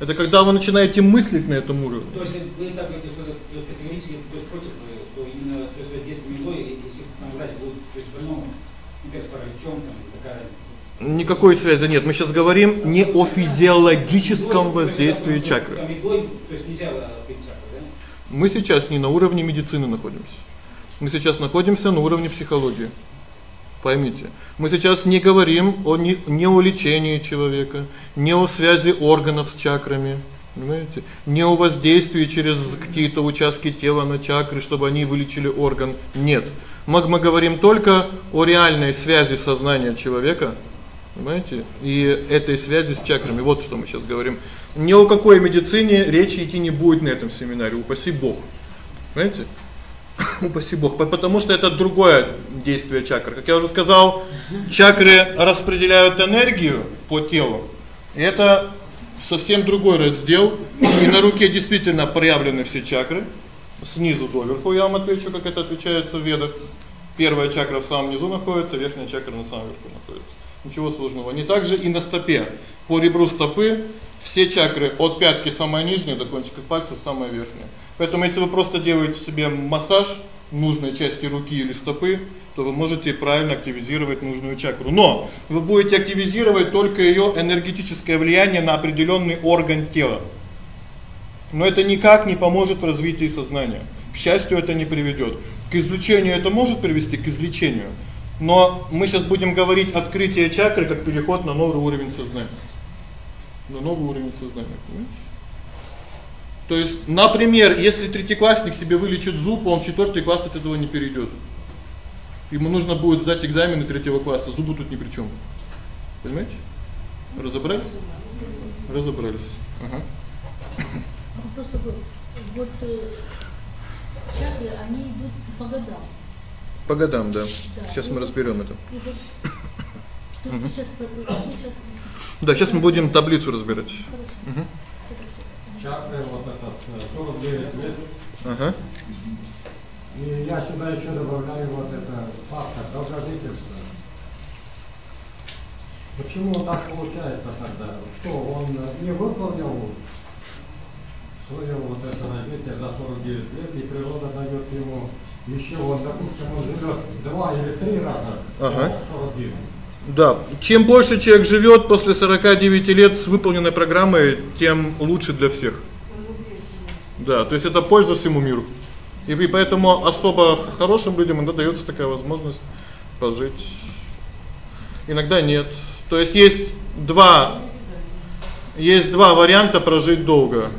Speaker 1: Это когда вы начинаете мыслить на этом уровне.
Speaker 2: То есть вы так эти что-то примените против, то именно с воздействием метлой, если там брать будут, то по-новому, например, с параличом, там, такая
Speaker 1: Никакой связи нет. Мы сейчас говорим не о физиологическом воздействии чакры. Мы сейчас не на уровне медицины находимся. Мы сейчас находимся на уровне психологии. Поймите, мы сейчас не говорим о не, не о лечении человека, не о связи органов с чакрами, понимаете? Не о воздействии через какие-то участки тела на чакры, чтобы они вылечили орган. Нет. Мы мы говорим только о реальной связи сознания человека, понимаете? И этой связи с чакрами. Вот что мы сейчас говорим. Ни о какой медицине речи идти не будет на этом семинаре, упаси бог. Понимаете? упаси Бог, потому что это другое действие чакр. Как я уже сказал, чакры распределяют энергию по телу. И это совсем другой раздел. И на руке действительно проявлены все чакры, снизу до верху. Я вам отвечу, как это отвечается в ведах. Первая чакра в самом низу находится, верхняя чакра на самом верху находится. Ничего сложного. Не так же и на стопе. По ребру стопы все чакры от пятки самая нижняя до кончиков пальцев самая верхняя. Поэтому если вы просто делаете себе массаж нужной части руки или стопы, то вы можете правильно активизировать нужную чакру. Но вы будете активизировать только её энергетическое влияние на определённый орган тела. Но это никак не поможет в развитии сознания. К счастью, это не приведёт. К излечению это может привести к излечению. Но мы сейчас будем говорить открытие чакры как переход на новый уровень сознания. На новый уровень сознания, понимаете? То есть, например, если третьеклассник себе вылечит зуб, он в четвёртый класс от этого не перейдёт. Ему нужно будет сдать экзамены третьего класса, зубы тут ни при чём. Понимаете? Разобрались? Разобрались. Ага.
Speaker 2: Ну, просто вот чаты, э, они идут по годам.
Speaker 1: По годам, да. да сейчас мы разберём это.
Speaker 2: сейчас, сейчас... Да, сейчас мы будем таблицу разбирать. Хорошо. Угу чакры, вот этот 49 э, лет. Ага. И я сюда еще добавляю вот это фактор долгожительства. Почему так получается тогда? Что, он не выполнил свое вот это развитие за 49 лет, и природа дает ему еще, вот, допустим, он живет два или три раза ага. 49
Speaker 1: да, чем больше человек живёт после 49 лет с выполненной программой, тем лучше для всех. Да, то есть это польза всему миру. И поэтому особо хорошим людям иногда даётся такая возможность пожить. Иногда нет. То есть есть два есть два варианта прожить долго.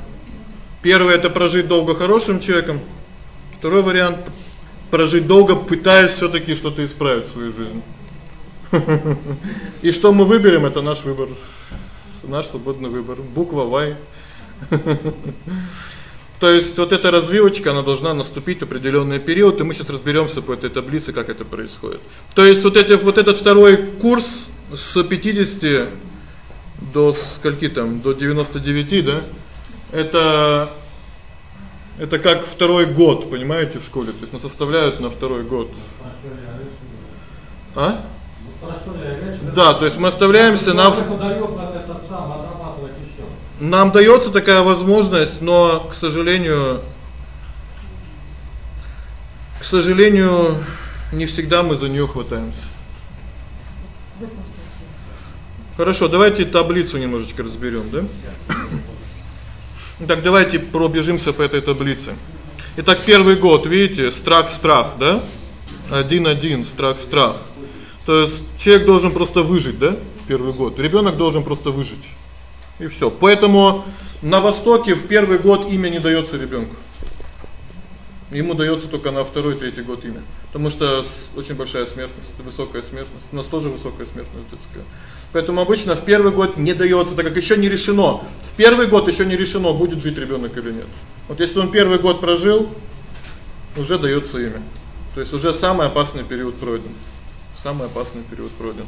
Speaker 1: Первый это прожить долго хорошим человеком. Второй вариант прожить долго, пытаясь всё-таки что-то исправить в своей жизни. И что мы выберем это наш выбор. Наш свободный выбор. Буква Y. То есть вот эта развилочка, она должна наступить в определённый период, и мы сейчас разберёмся по этой таблице, как это происходит. То есть вот эти вот этот второй курс с 50 до скольки там, до 99, да? Это это как второй год, понимаете, в школе, то есть нас составляют на второй год. А?
Speaker 2: Да, то есть мы оставляемся на
Speaker 1: Нам даётся такая возможность, но, к сожалению, к сожалению, не всегда мы за неё хватаемся. Хорошо, давайте таблицу немножечко разберём, да? Так давайте пробежимся по этой таблице. Итак, первый год, видите, страх страх, да? 1-1 страх страх. То есть человек должен просто выжить, да? Первый год. Ребёнок должен просто выжить. И всё. Поэтому на востоке в первый год имя не даётся ребёнку. Ему даётся только на второй, третий год имя, потому что очень большая смертность, высокая смертность. У нас тоже высокая смертность детская. Поэтому обычно в первый год не даётся, так как ещё не решено. В первый год ещё не решено, будет жить ребёнок или нет. Вот если он первый год прожил, уже даётся имя. То есть уже самый опасный период пройден. Самый опасный период пройден.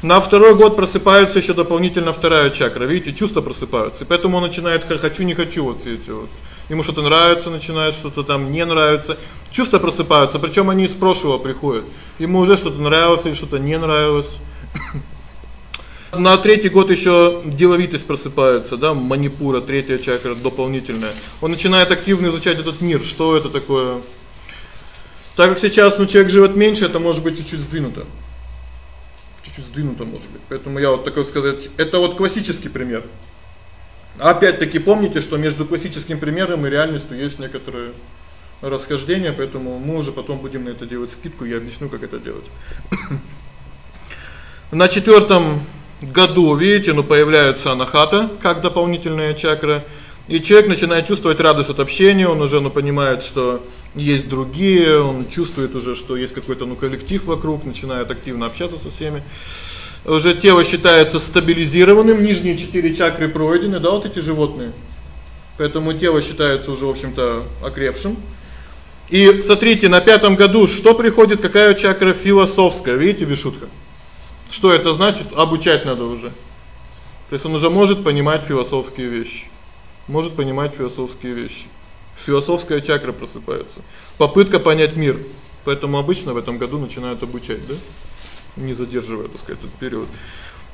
Speaker 1: На второй год просыпается ещё дополнительно вторая чакра. Видите, чувства просыпаются. И поэтому он начинает как хочу не хочу вот эти вот. Ему что-то нравится, начинает что-то там не нравится. Чувства просыпаются, причём они из прошлого приходят. Ему уже что-то нравилось или что-то не нравилось. На третий год еще деловитость просыпается, да, манипура, третья чакра дополнительная. Он начинает активно изучать этот мир, что это такое, так как сейчас, ну, человек живет меньше, это может быть чуть-чуть сдвинуто. Чуть-чуть сдвинуто может быть. Поэтому я вот такой сказать, это вот классический пример. опять-таки помните, что между классическим примером и реальностью есть некоторые расхождения, поэтому мы уже потом будем на это делать скидку, я объясню, как это делать. На четвертом году, видите, ну появляется анахата как дополнительная чакра, и человек начинает чувствовать радость от общения, он уже ну понимает, что есть другие, он чувствует уже, что есть какой-то ну коллектив вокруг, начинает активно общаться со всеми. Уже тело считается стабилизированным, нижние четыре чакры пройдены, да, вот эти животные. Поэтому тело считается уже, в общем-то, окрепшим. И смотрите, на пятом году что приходит, какая чакра философская, видите, вишутка. Что это значит? Обучать надо уже. То есть он уже может понимать философские вещи. Может понимать философские вещи философская чакра просыпается. Попытка понять мир. Поэтому обычно в этом году начинают обучать, да? Не задерживая, так сказать, этот период.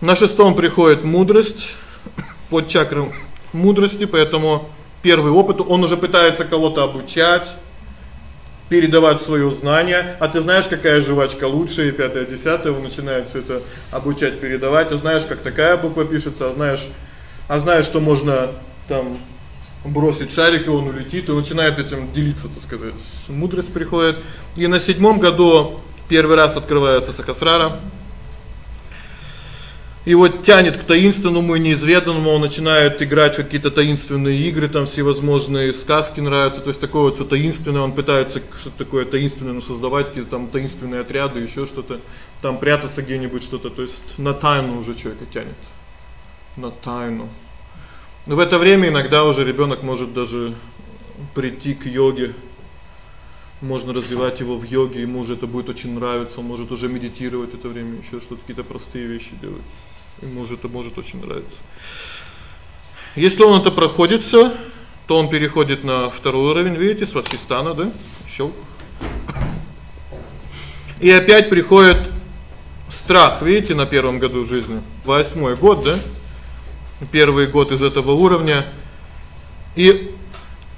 Speaker 1: На шестом приходит мудрость под чакрой мудрости, поэтому первый опыт, он уже пытается кого-то обучать, передавать своё знание. А ты знаешь, какая жвачка лучше, и 5-е, 10 он начинает всё это обучать, передавать. Ты знаешь, как такая буква пишется, а знаешь, а знаешь, что можно там бросит шарик, и он улетит, и он начинает этим делиться, так сказать. Мудрость приходит. И на седьмом году первый раз открывается Сахасрара. вот тянет к таинственному и неизведанному, он начинает играть в какие-то таинственные игры, там всевозможные сказки нравятся, то есть такое вот всё таинственное, он пытается что-то такое таинственное ну, создавать, какие-то там таинственные отряды, ещё что-то, там прятаться где-нибудь что-то, то есть на тайну уже человека тянет. На тайну. Но ну, в это время иногда уже ребёнок может даже прийти к йоге. Можно развивать его в йоге, ему уже это будет очень нравиться, он может уже медитировать это время, ещё что-то какие-то простые вещи делать. Ему уже это может очень нравиться. Если он это проходит всё, то он переходит на второй уровень, видите, с Ватхистана, да? Щелк. И опять приходит страх, видите, на первом году жизни. Восьмой год, да? первый год из этого уровня. И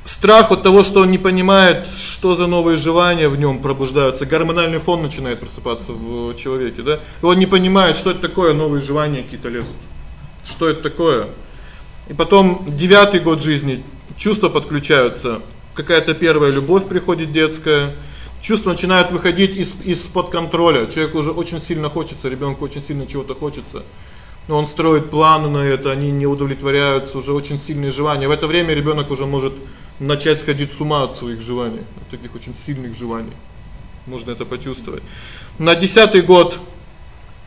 Speaker 1: страх от того, что он не понимает, что за новые желания в нём пробуждаются, гормональный фон начинает просыпаться в человеке, да? И он не понимает, что это такое, новые желания какие-то лезут. Что это такое? И потом девятый год жизни чувства подключаются. Какая-то первая любовь приходит детская. Чувства начинают выходить из из-под контроля. человек уже очень сильно хочется, ребёнку очень сильно чего-то хочется но он строит планы на это, они не удовлетворяются, уже очень сильные желания. В это время ребёнок уже может начать сходить с ума от своих желаний, от таких очень сильных желаний. Можно это почувствовать. На 10-й год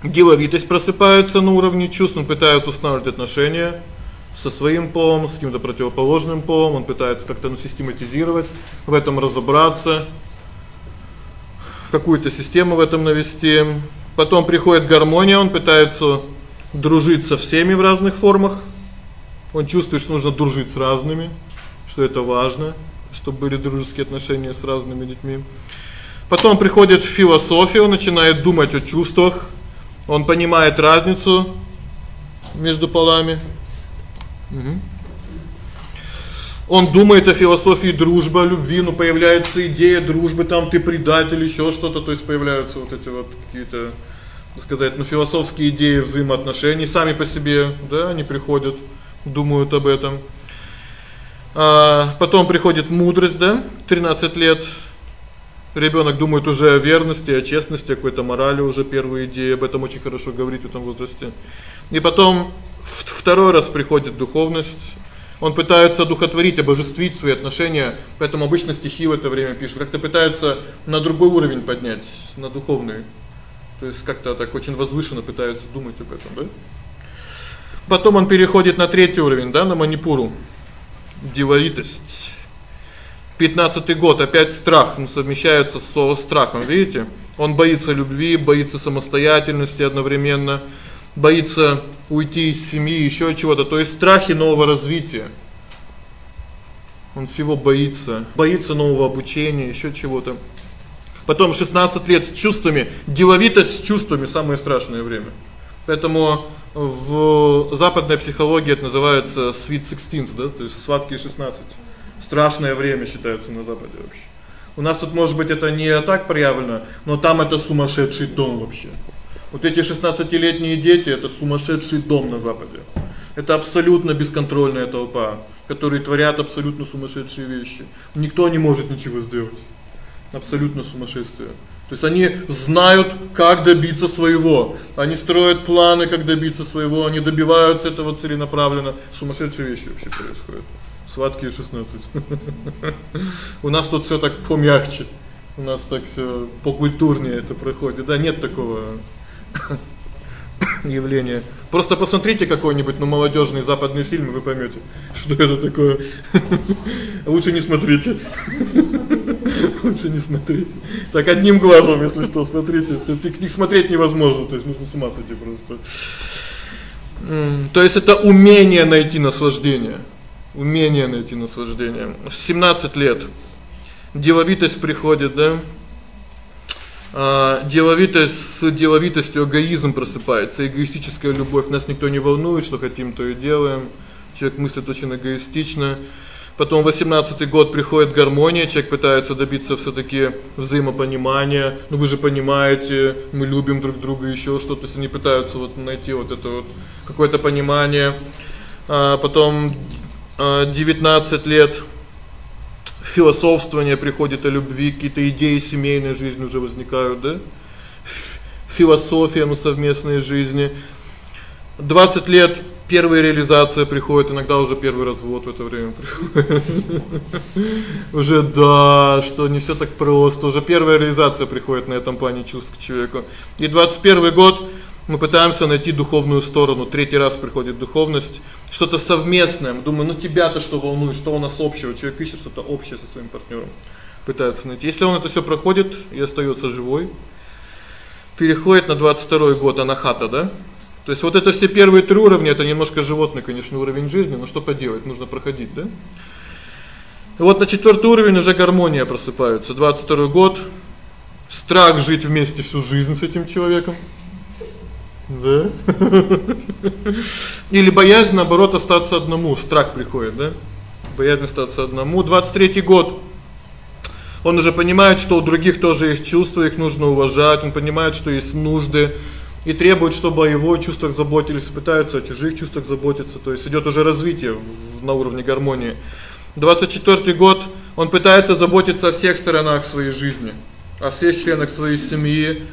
Speaker 1: деловитость просыпается на уровне чувств, он пытается установить отношения со своим полом, с каким-то противоположным полом, он пытается как-то ну систематизировать, в этом разобраться, какую-то систему в этом навести. Потом приходит гармония, он пытается дружить со всеми в разных формах. Он чувствует, что нужно дружить с разными, что это важно, чтобы были дружеские отношения с разными людьми. Потом приходит в философию, начинает думать о чувствах. Он понимает разницу между полами. Угу. Он думает о философии дружбы, любви, ну появляется идея дружбы, там ты предатель, ещё что-то, то есть появляются вот эти вот какие-то так сказать, ну, философские идеи взаимоотношений сами по себе, да, они приходят, думают об этом. А потом приходит мудрость, да? 13 лет ребёнок думает уже о верности, о честности, о какой-то морали уже первые идеи, об этом очень хорошо говорить в этом возрасте. И потом второй раз приходит духовность. Он пытается духотворить, обожествить свои отношения, поэтому обычно стихи в это время пишут, как-то пытаются на другой уровень поднять, на духовный. То есть как-то так очень возвышенно пытаются думать об этом, да? Потом он переходит на третий уровень, да, на манипуру. Деваитость. 15-й год, опять страх, он совмещается со страхом, видите? Он боится любви, боится самостоятельности одновременно, боится уйти из семьи, ещё чего-то, то есть страхи нового развития. Он всего боится. Боится нового обучения, ещё чего-то. Потом 16 лет с чувствами, деловитость с чувствами самое страшное время. Поэтому в западной психологии это называется sweet sixteens, да, то есть сладкие 16. Страшное время считается на западе вообще. У нас тут, может быть, это не так проявлено, но там это сумасшедший дом вообще. Вот эти шестнадцатилетние дети это сумасшедший дом на западе. Это абсолютно бесконтрольная толпа, которые творят абсолютно сумасшедшие вещи. Никто не может ничего сделать абсолютно сумасшествие. То есть они знают, как добиться своего. Они строят планы, как добиться своего, они добиваются этого целенаправленно. Сумасшедшие вещи вообще происходят. Сладкие 16. У нас тут всё так помягче. У нас так всё покультурнее это проходит. Да нет такого явления. Просто посмотрите какой-нибудь, ну, молодёжный западный фильм, и вы поймёте, что это такое. Лучше не смотрите. Лучше не смотрите. Так одним глазом, если что, смотрите. ты Это их смотреть невозможно, то есть нужно с ума сойти просто. то есть это умение найти наслаждение. Умение найти наслаждение. 17 лет деловитость приходит, да? э а, деловитость с деловитостью эгоизм просыпается, эгоистическая любовь. Нас никто не волнует, что хотим, то и делаем. Человек мыслит очень эгоистично. Потом 18-й год приходит гармония, человек пытается добиться всё-таки взаимопонимания. Ну вы же понимаете, мы любим друг друга, ещё что-то, то есть они пытаются вот найти вот это вот какое-то понимание. А потом 19 а, лет философствование приходит о любви, какие-то идеи семейной жизни уже возникают, да? Философия ну, совместной жизни. 20 лет первая реализация приходит, иногда уже первый развод в это время приходит. Уже да, что не всё так просто, уже первая реализация приходит на этом плане чувств к человеку. И 21 год мы пытаемся найти духовную сторону. Третий раз приходит духовность, что-то совместное. Мы думаем, ну тебя-то что волнует, что у нас общего? Человек ищет что-то общее со своим партнёром, пытается найти. Если он это всё проходит и остаётся живой, переходит на 22 год анахата, да? То есть вот это все первые три уровня это немножко животный, конечно, уровень жизни, но что поделать, нужно проходить, да? И вот на четвёртый уровень уже гармония просыпается. 22 год. Страх жить вместе всю жизнь с этим человеком. Да? Или боязнь наоборот остаться одному, страх приходит, да? Боязнь остаться одному. 23-й год. Он уже понимает, что у других тоже есть чувства, их нужно уважать, он понимает, что есть нужды и требует, чтобы его чувствах заботились, пытаются о чужих чувствах заботиться, то есть идёт уже развитие на уровне гармонии. 24-й год он пытается заботиться о всех сторонах своей жизни, о всех членах своей семьи,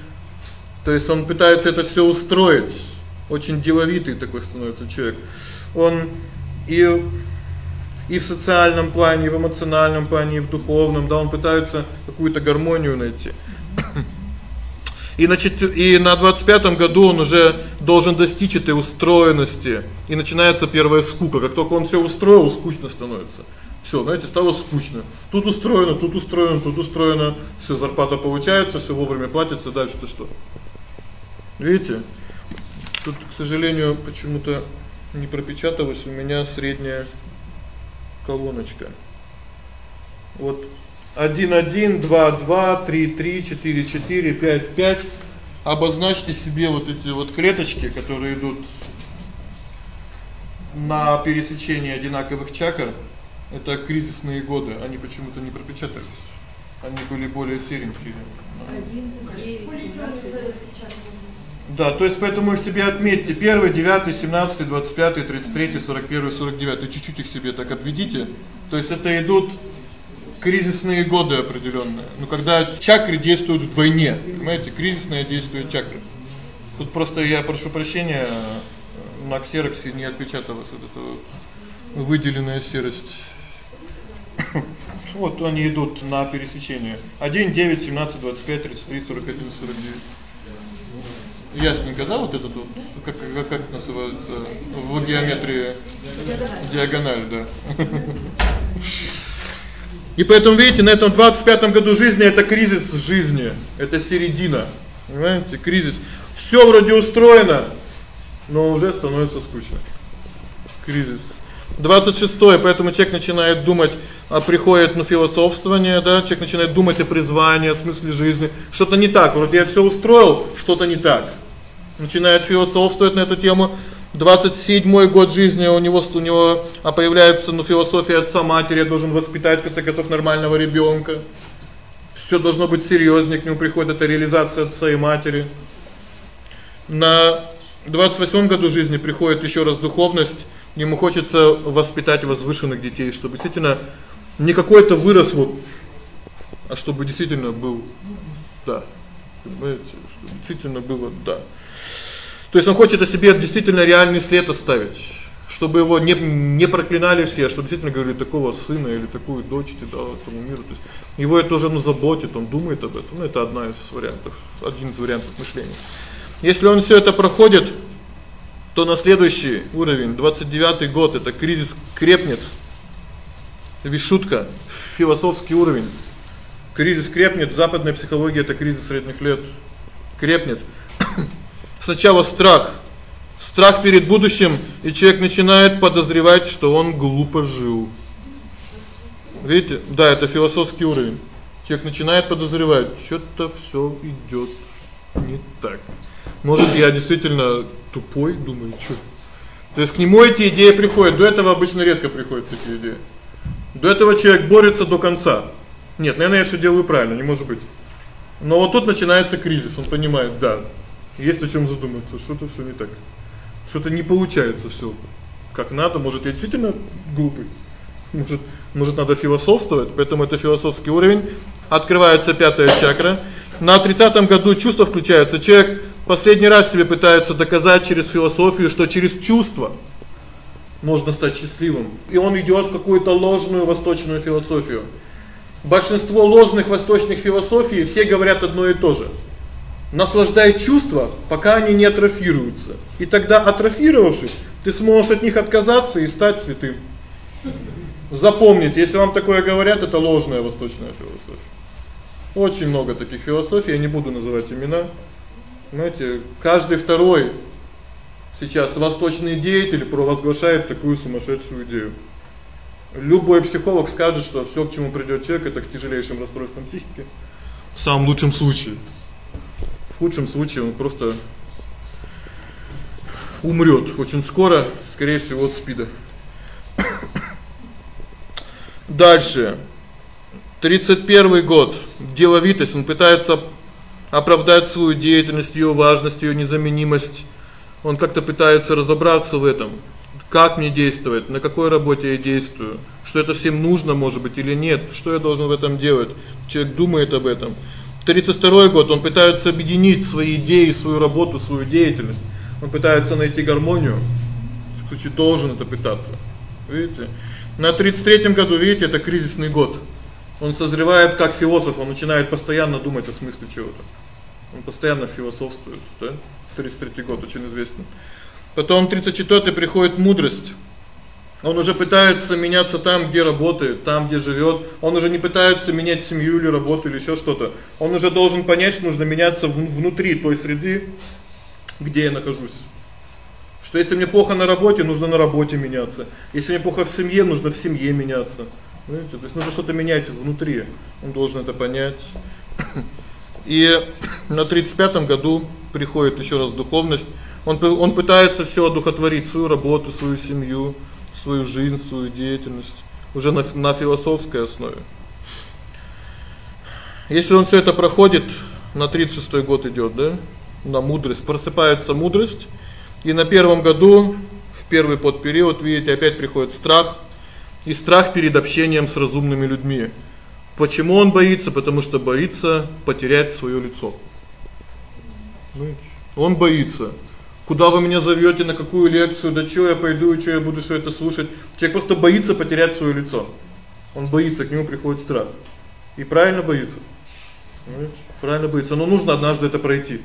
Speaker 1: то есть он пытается это всё устроить. Очень деловитый такой становится человек. Он и и в социальном плане, и в эмоциональном плане, и в духовном, да, он пытается какую-то гармонию найти. И значит, и на 25-м году он уже должен достичь этой устроенности, и начинается первая скука. Как только он всё устроил, скучно становится. Всё, знаете, стало скучно. Тут устроено, тут устроено, тут устроено, всё зарплата получается, всё вовремя платится, дальше-то что? Видите? Тут, к сожалению, почему-то не пропечаталось у меня средняя колоночка. Вот 1 1 2 2 3 3 4 4 5 5 обозначьте себе вот эти вот клеточки, которые идут на пересечении одинаковых чакр. Это кризисные годы, они почему-то не пропечатались. Они были более серенькие. 1 9 17 да, то есть поэтому их себе отметьте 1, 9, 17, 25, 33, 41, 49. Чуть-чуть их себе так обведите. То есть это идут кризисные годы определённые. Ну когда чакры действуют вдвойне, понимаете, кризисное действие чакры. Тут просто я прошу прощения, э, на ксероксе не отпечаталась вот эта вот выделенная серость. Вот они идут на пересечение. 1 9 17 25 33 41 49 ясненько, да, вот этот вот, как как как называется в геометрии диагональ, да. И поэтому, видите, на этом 25-м году жизни это кризис жизни, это середина. Понимаете, кризис. Всё вроде устроено, но уже становится скучно. Кризис. 26-е, поэтому человек начинает думать, а приходит ну философствование, да, человек начинает думать о призвании, о смысле жизни. Что-то не так. Вроде я всё устроил, что-то не так начинает философствовать на эту тему. 27-й год жизни у него у него а появляется ну философия отца матери, я должен воспитать в конце нормального ребёнка. Всё должно быть серьёзнее, к нему приходит эта реализация отца и матери. На 28 году жизни приходит ещё раз духовность, ему хочется воспитать возвышенных детей, чтобы действительно не какой-то вырос вот, а чтобы действительно был да. Понимаете, чтобы действительно было да. То есть он хочет о себе действительно реальный след оставить, чтобы его не не проклинали все, а чтобы действительно говорили такого сына или такую дочь ты дал этому миру. То есть его это уже ну заботит, он думает об этом. Ну это одна из вариантов, один из вариантов мышления. Если он всё это проходит, то на следующий уровень, 29 год это кризис крепнет. Вишутка, философский уровень. Кризис крепнет, западная психология это кризис средних лет крепнет. Сначала страх. Страх перед будущим, и человек начинает подозревать, что он глупо жил. Видите? Да, это философский уровень. Человек начинает подозревать, что-то всё идёт не так. Может, я действительно тупой, думаю, что. То есть к нему эти идеи приходят. До этого обычно редко приходят такие идеи. До этого человек борется до конца. Нет, наверное, я всё делаю правильно, не может быть. Но вот тут начинается кризис. Он понимает: да, есть о чём задуматься, что-то всё не так. Что-то не получается всё как надо, может, я действительно глупый. Может, может надо философствовать, поэтому это философский уровень. Открывается пятая чакра. На 30-м году чувства включаются. Человек последний раз себе пытается доказать через философию, что через чувства можно стать счастливым. И он идёт в какую-то ложную восточную философию. Большинство ложных восточных философий все говорят одно и то же наслаждай чувства, пока они не атрофируются. И тогда атрофировавшись, ты сможешь от них отказаться и стать святым. Запомните, если вам такое говорят, это ложная восточная философия. Очень много таких философий, я не буду называть имена. Знаете, каждый второй сейчас восточный деятель провозглашает такую сумасшедшую идею. Любой психолог скажет, что всё, к чему придёт человек, это к тяжелейшим расстройствам психики в самом лучшем случае. В худшем случае он просто умрет очень скоро, скорее всего, от СПИДа. Дальше. 31 год. Деловитость, он пытается оправдать свою деятельность, её важность, её незаменимость. Он как-то пытается разобраться в этом. Как мне действовать, на какой работе я действую, что это всем нужно, может быть, или нет, что я должен в этом делать. Человек думает об этом. 32 год он пытается объединить свои идеи, свою работу, свою деятельность. Он пытается найти гармонию. В случае должен это пытаться. Видите? На 33-м году, видите, это кризисный год. Он созревает как философ, он начинает постоянно думать о смысле чего-то. Он постоянно философствует, да? 33-й год очень известен. Потом 34-й приходит мудрость. Он уже пытается меняться там, где работает, там, где живёт. Он уже не пытается менять семью или работу или ещё что-то. Он уже должен понять, что нужно меняться внутри той среды, где я нахожусь. Что если мне плохо на работе, нужно на работе меняться. Если мне плохо в семье, нужно в семье меняться. Знаете, то есть нужно что-то менять внутри. Он должен это понять. И на 35-м году приходит ещё раз духовность. Он он пытается всё одухотворить, свою работу, свою семью свою жизнь, свою деятельность уже на на философской основе. Если он всё это проходит, на 36-й год идёт, да? На мудрость просыпается мудрость, и на первом году, в первый подпериод, видите, опять приходит страх, и страх перед общением с разумными людьми. Почему он боится? Потому что боится потерять своё лицо. Он боится. Куда вы меня зовёте, на какую лекцию, да что я пойду, что я буду всё это слушать? Человек просто боится потерять своё лицо. Он боится, к нему приходит страх. И правильно боится. Понимаете? Правильно боится, но нужно однажды это пройти.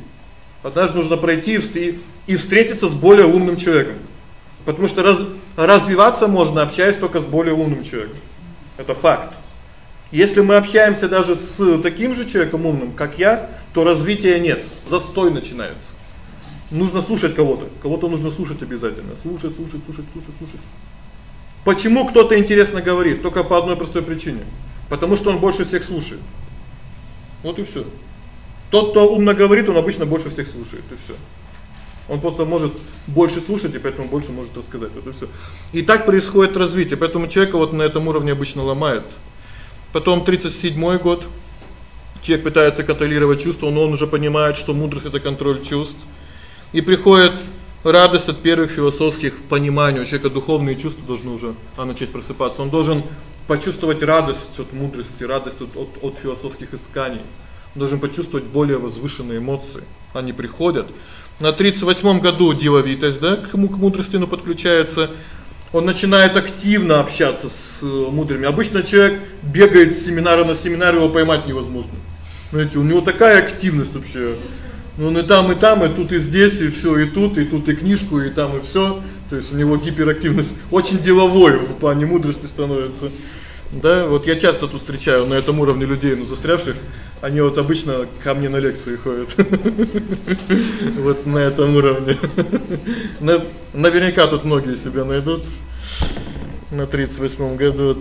Speaker 1: Однажды нужно пройти и и встретиться с более умным человеком. Потому что раз, развиваться можно общаясь только с более умным человеком. Это факт. Если мы общаемся даже с таким же человеком умным, как я, то развития нет, застой начинается нужно слушать кого-то. Кого-то нужно слушать обязательно. Слушать, слушать, слушать, слушать, слушать. Почему кто-то интересно говорит? Только по одной простой причине. Потому что он больше всех слушает. Вот и всё. Тот, кто умно говорит, он обычно больше всех слушает, и всё. Он просто может больше слушать и поэтому больше может рассказать. Вот и всё. И так происходит развитие. Поэтому человека вот на этом уровне обычно ломает. Потом 37-й год. Человек пытается контролировать чувства, но он уже понимает, что мудрость это контроль чувств и приходит радость от первых философских пониманий. У человека духовные чувства должны уже а начать просыпаться. Он должен почувствовать радость от мудрости, радость от от, от философских исканий. Он должен почувствовать более возвышенные эмоции. Они приходят. На 38 году деловитость, да, к к мудрости ну подключается. Он начинает активно общаться с э, мудрыми. Обычно человек бегает с семинара на семинар, его поймать невозможно. Знаете, у него такая активность вообще ну он и там, и там, и тут, и здесь, и все, и тут, и тут, и книжку, и там, и все. То есть у него гиперактивность очень деловой в плане мудрости становится. Да, вот я часто тут встречаю на этом уровне людей, ну, застрявших, они вот обычно ко мне на лекции ходят. Вот на этом уровне. Наверняка тут многие себя найдут на 38 году.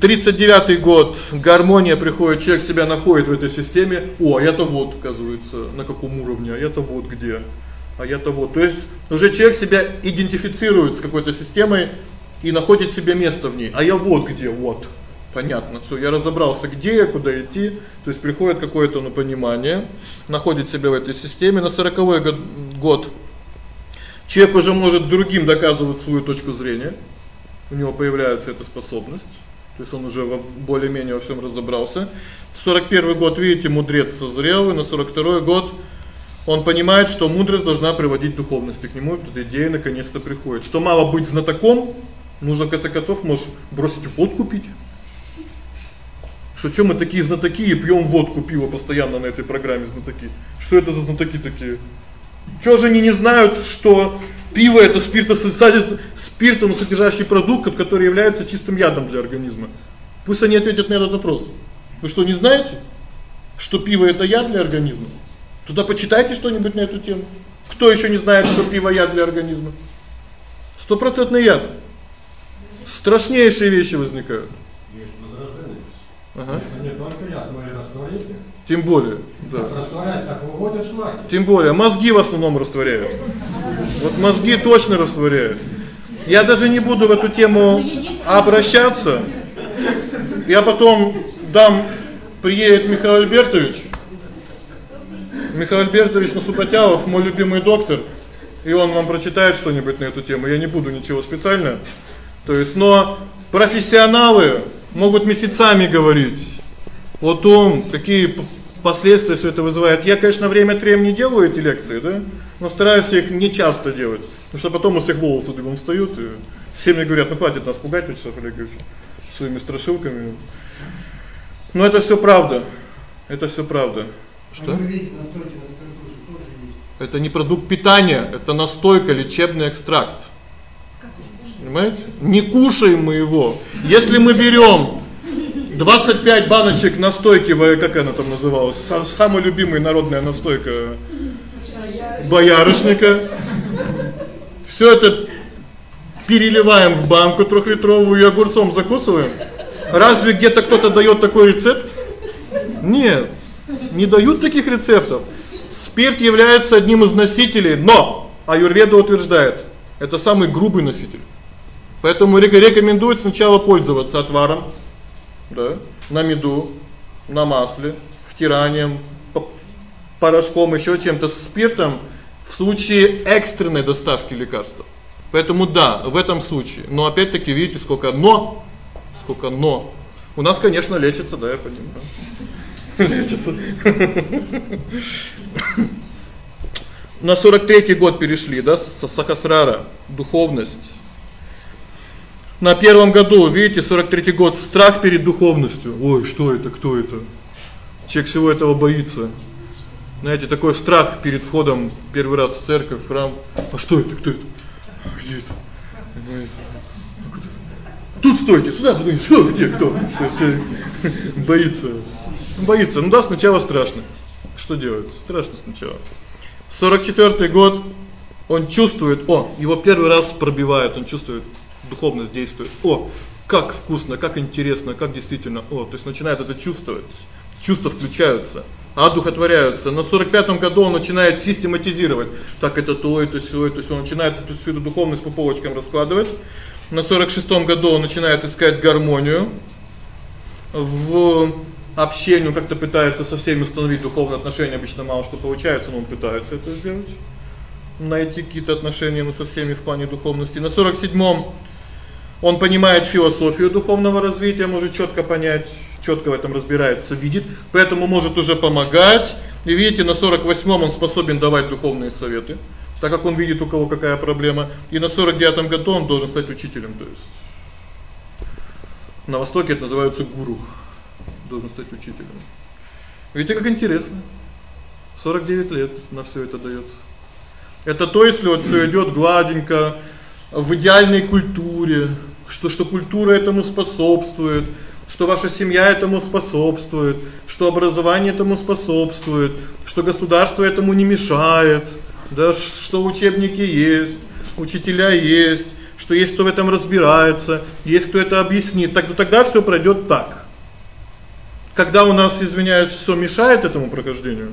Speaker 1: 39 год. Гармония приходит, человек себя находит в этой системе. О, а я-то вот, оказывается, на каком уровне, а я-то вот где. А я-то вот. То есть уже человек себя идентифицирует с какой-то системой и находит себе место в ней. А я вот где, вот. Понятно. Всё, я разобрался, где я, куда идти. То есть приходит какое-то ну понимание, находит себя в этой системе. На сороковой год человек уже может другим доказывать свою точку зрения у него появляется эта способность. То есть он уже более-менее во всем разобрался. 41 год, видите, мудрец созрел, и на 42 год он понимает, что мудрость должна приводить духовность и к нему, эта идея наконец-то приходит. Что мало быть знатоком, нужно в конце концов можешь бросить водку пить. Что чем мы такие знатоки и пьём водку, пиво постоянно на этой программе знатоки. Что это за знатоки такие? Что же они не знают, что пиво это спиртосодержащий содержащий продукт, который является чистым ядом для организма. Пусть они ответят на этот вопрос. Вы что, не знаете, что пиво это яд для организма? Туда почитайте что-нибудь на эту тему. Кто еще не знает, что пиво яд для организма? Стопроцентный яд. Страшнейшие вещи возникают. Ага.
Speaker 2: Ну, ну,
Speaker 1: Тем более. Да. Растворяют,
Speaker 2: так выводят шлаки. Тем
Speaker 1: более мозги в основном растворяют. Вот мозги точно растворяют. Я даже не буду в эту тему обращаться. Я потом дам приедет Михаил Альбертович. Михаил Альбертович Насупотялов, мой любимый доктор, и он вам прочитает что-нибудь на эту тему. Я не буду ничего специально. То есть, но профессионалы могут месяцами говорить о том, какие последствия всё это вызывает. Я, конечно, время от времени делаю эти лекции, да, но стараюсь их не часто делать, потому что потом у всех волосы дыбом встают, и все мне говорят: "Ну хватит нас пугать, Вячеслав Олегович, своими страшилками". Но это всё правда. Это всё правда.
Speaker 2: Что? А видите, настойки, настойки
Speaker 1: это не продукт питания, это настойка, лечебный экстракт. Понимаете? Не кушаем мы его. Если мы берём 25 баночек настойки, как она там называлась, самая любимая народная настойка боярышника. Всё это переливаем в банку трехлитровую и огурцом закусываем. Разве где-то кто-то даёт такой рецепт? Нет. Не дают таких рецептов. Спирт является одним из носителей, но аюрведа утверждает, это самый грубый носитель. Поэтому рекомендуют сначала пользоваться отваром да, на меду, на масле, втиранием порошком, еще чем-то, спиртом в случае экстренной доставки лекарства. Поэтому да, в этом случае. Но опять-таки видите, сколько но, сколько но. У нас, конечно, лечится, да, я понимаю. Лечится. На 43-й год перешли, да, с Сакасрара, духовность на первом году, видите, 43-й год, страх перед духовностью. Ой, что это, кто это? Человек всего этого боится. Знаете, такой страх перед входом первый раз в церковь, в храм. А что это, кто это? А где это? Тут стойте, сюда, подойдите. Что, где, кто? То есть э, боится. Ну, боится. Ну да, сначала страшно. Что делать? Страшно сначала. 44-й год он чувствует, о, его первый раз пробивают, он чувствует духовность действует. О, как вкусно, как интересно, как действительно. О, то есть начинает это чувствовать. Чувства включаются, а одухотворяются. На 45-м году он начинает систематизировать. Так это то, это всё, это всё. Он начинает эту всю эту духовность по полочкам раскладывать. На 46-м году он начинает искать гармонию в общению, как-то пытается со всеми установить духовные отношения, обычно мало что получается, но он пытается это сделать. Найти какие-то отношения но со всеми в плане духовности. На 47-м он понимает философию духовного развития, может чётко понять, чётко в этом разбирается, видит, поэтому может уже помогать. И видите, на 48-м он способен давать духовные советы, так как он видит, у кого какая проблема, и на 49-м году он должен стать учителем, то есть на востоке это называется гуру. Должен стать учителем. Видите, как интересно. 49 лет на всё это даётся. Это то, если вот всё идёт гладенько, в идеальной культуре, что что культура этому способствует, что ваша семья этому способствует, что образование этому способствует, что государство этому не мешает, да что учебники есть, учителя есть, что есть кто в этом разбирается, есть кто это объяснит. Так то ну тогда всё пройдёт так. Когда у нас, извиняюсь, всё мешает этому прохождению,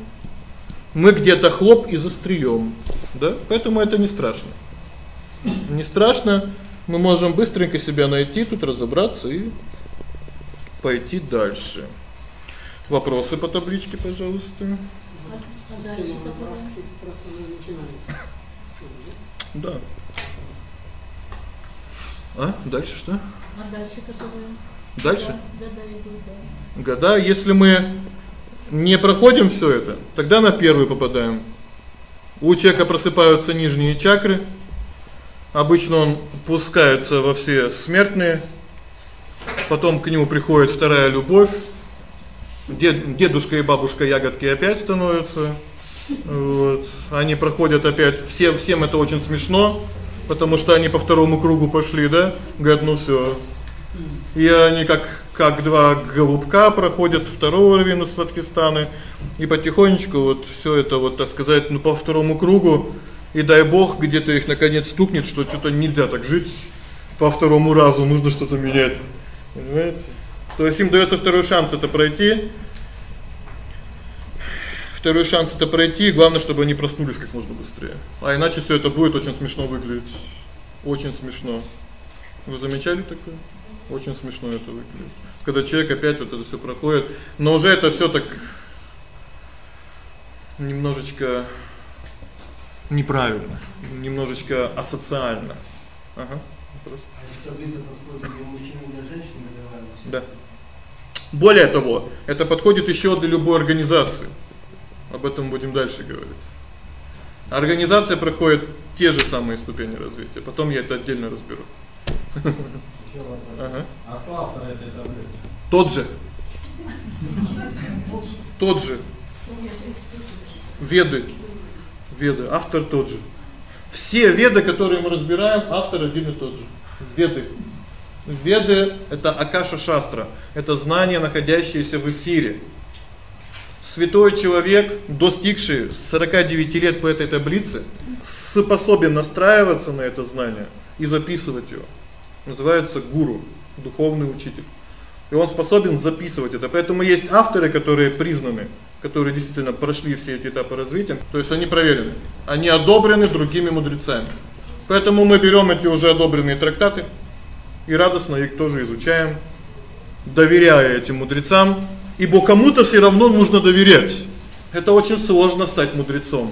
Speaker 1: мы где-то хлоп и застрём, да? Поэтому это не страшно. Не страшно, мы можем быстренько себя найти, тут разобраться и пойти дальше. Вопросы по табличке, пожалуйста. Да. А, дальше что? А
Speaker 2: дальше которые? Дальше? Да, да, да.
Speaker 1: Года, если мы не проходим всё это, тогда на первый попадаем. У человека просыпаются нижние чакры, Обычно он пускается во все смертные. Потом к нему приходит вторая любовь. Дед, дедушка и бабушка ягодки опять становятся. Вот. Они проходят опять все всем это очень смешно, потому что они по второму кругу пошли, да? Говорят: "Ну всё". И они как как два голубка проходят второй уровень у Сваткистаны и потихонечку вот всё это вот, так сказать, ну по второму кругу и дай бог, где-то их наконец стукнет, что что-то нельзя так жить по второму разу, нужно что-то менять. Понимаете? То есть им даётся второй шанс это пройти. Второй шанс это пройти, главное, чтобы они проснулись как можно быстрее. А иначе всё это будет очень смешно выглядеть. Очень смешно. Вы замечали такое? Очень смешно это выглядит. Когда человек опять вот это всё проходит, но уже это всё так немножечко неправильно, немножечко асоциально. Ага.
Speaker 2: Вопрос. А если подходит для мужчин для женщин договариваться?
Speaker 1: Да. Более того, это подходит ещё для любой организации. Об этом будем дальше говорить. Организация проходит те же самые ступени развития. Потом я это отдельно разберу. Ага. А кто автор этой таблицы? Тот же. Тот же. Ну, Веды. Веды, автор тот же. Все веды, которые мы разбираем, автор один и тот же. Веды. Веды это Акаша Шастра, это знания, находящиеся в эфире. Святой человек, достигший 49 лет по этой таблице, способен настраиваться на это знание и записывать его. Называется гуру, духовный учитель. И он способен записывать это. Поэтому есть авторы, которые признаны которые действительно прошли все эти этапы развития, то есть они проверены. Они одобрены другими мудрецами. Поэтому мы берём эти уже одобренные трактаты и радостно их тоже изучаем, доверяя этим мудрецам,
Speaker 2: ибо кому-то всё равно нужно доверять. Это очень сложно стать мудрецом.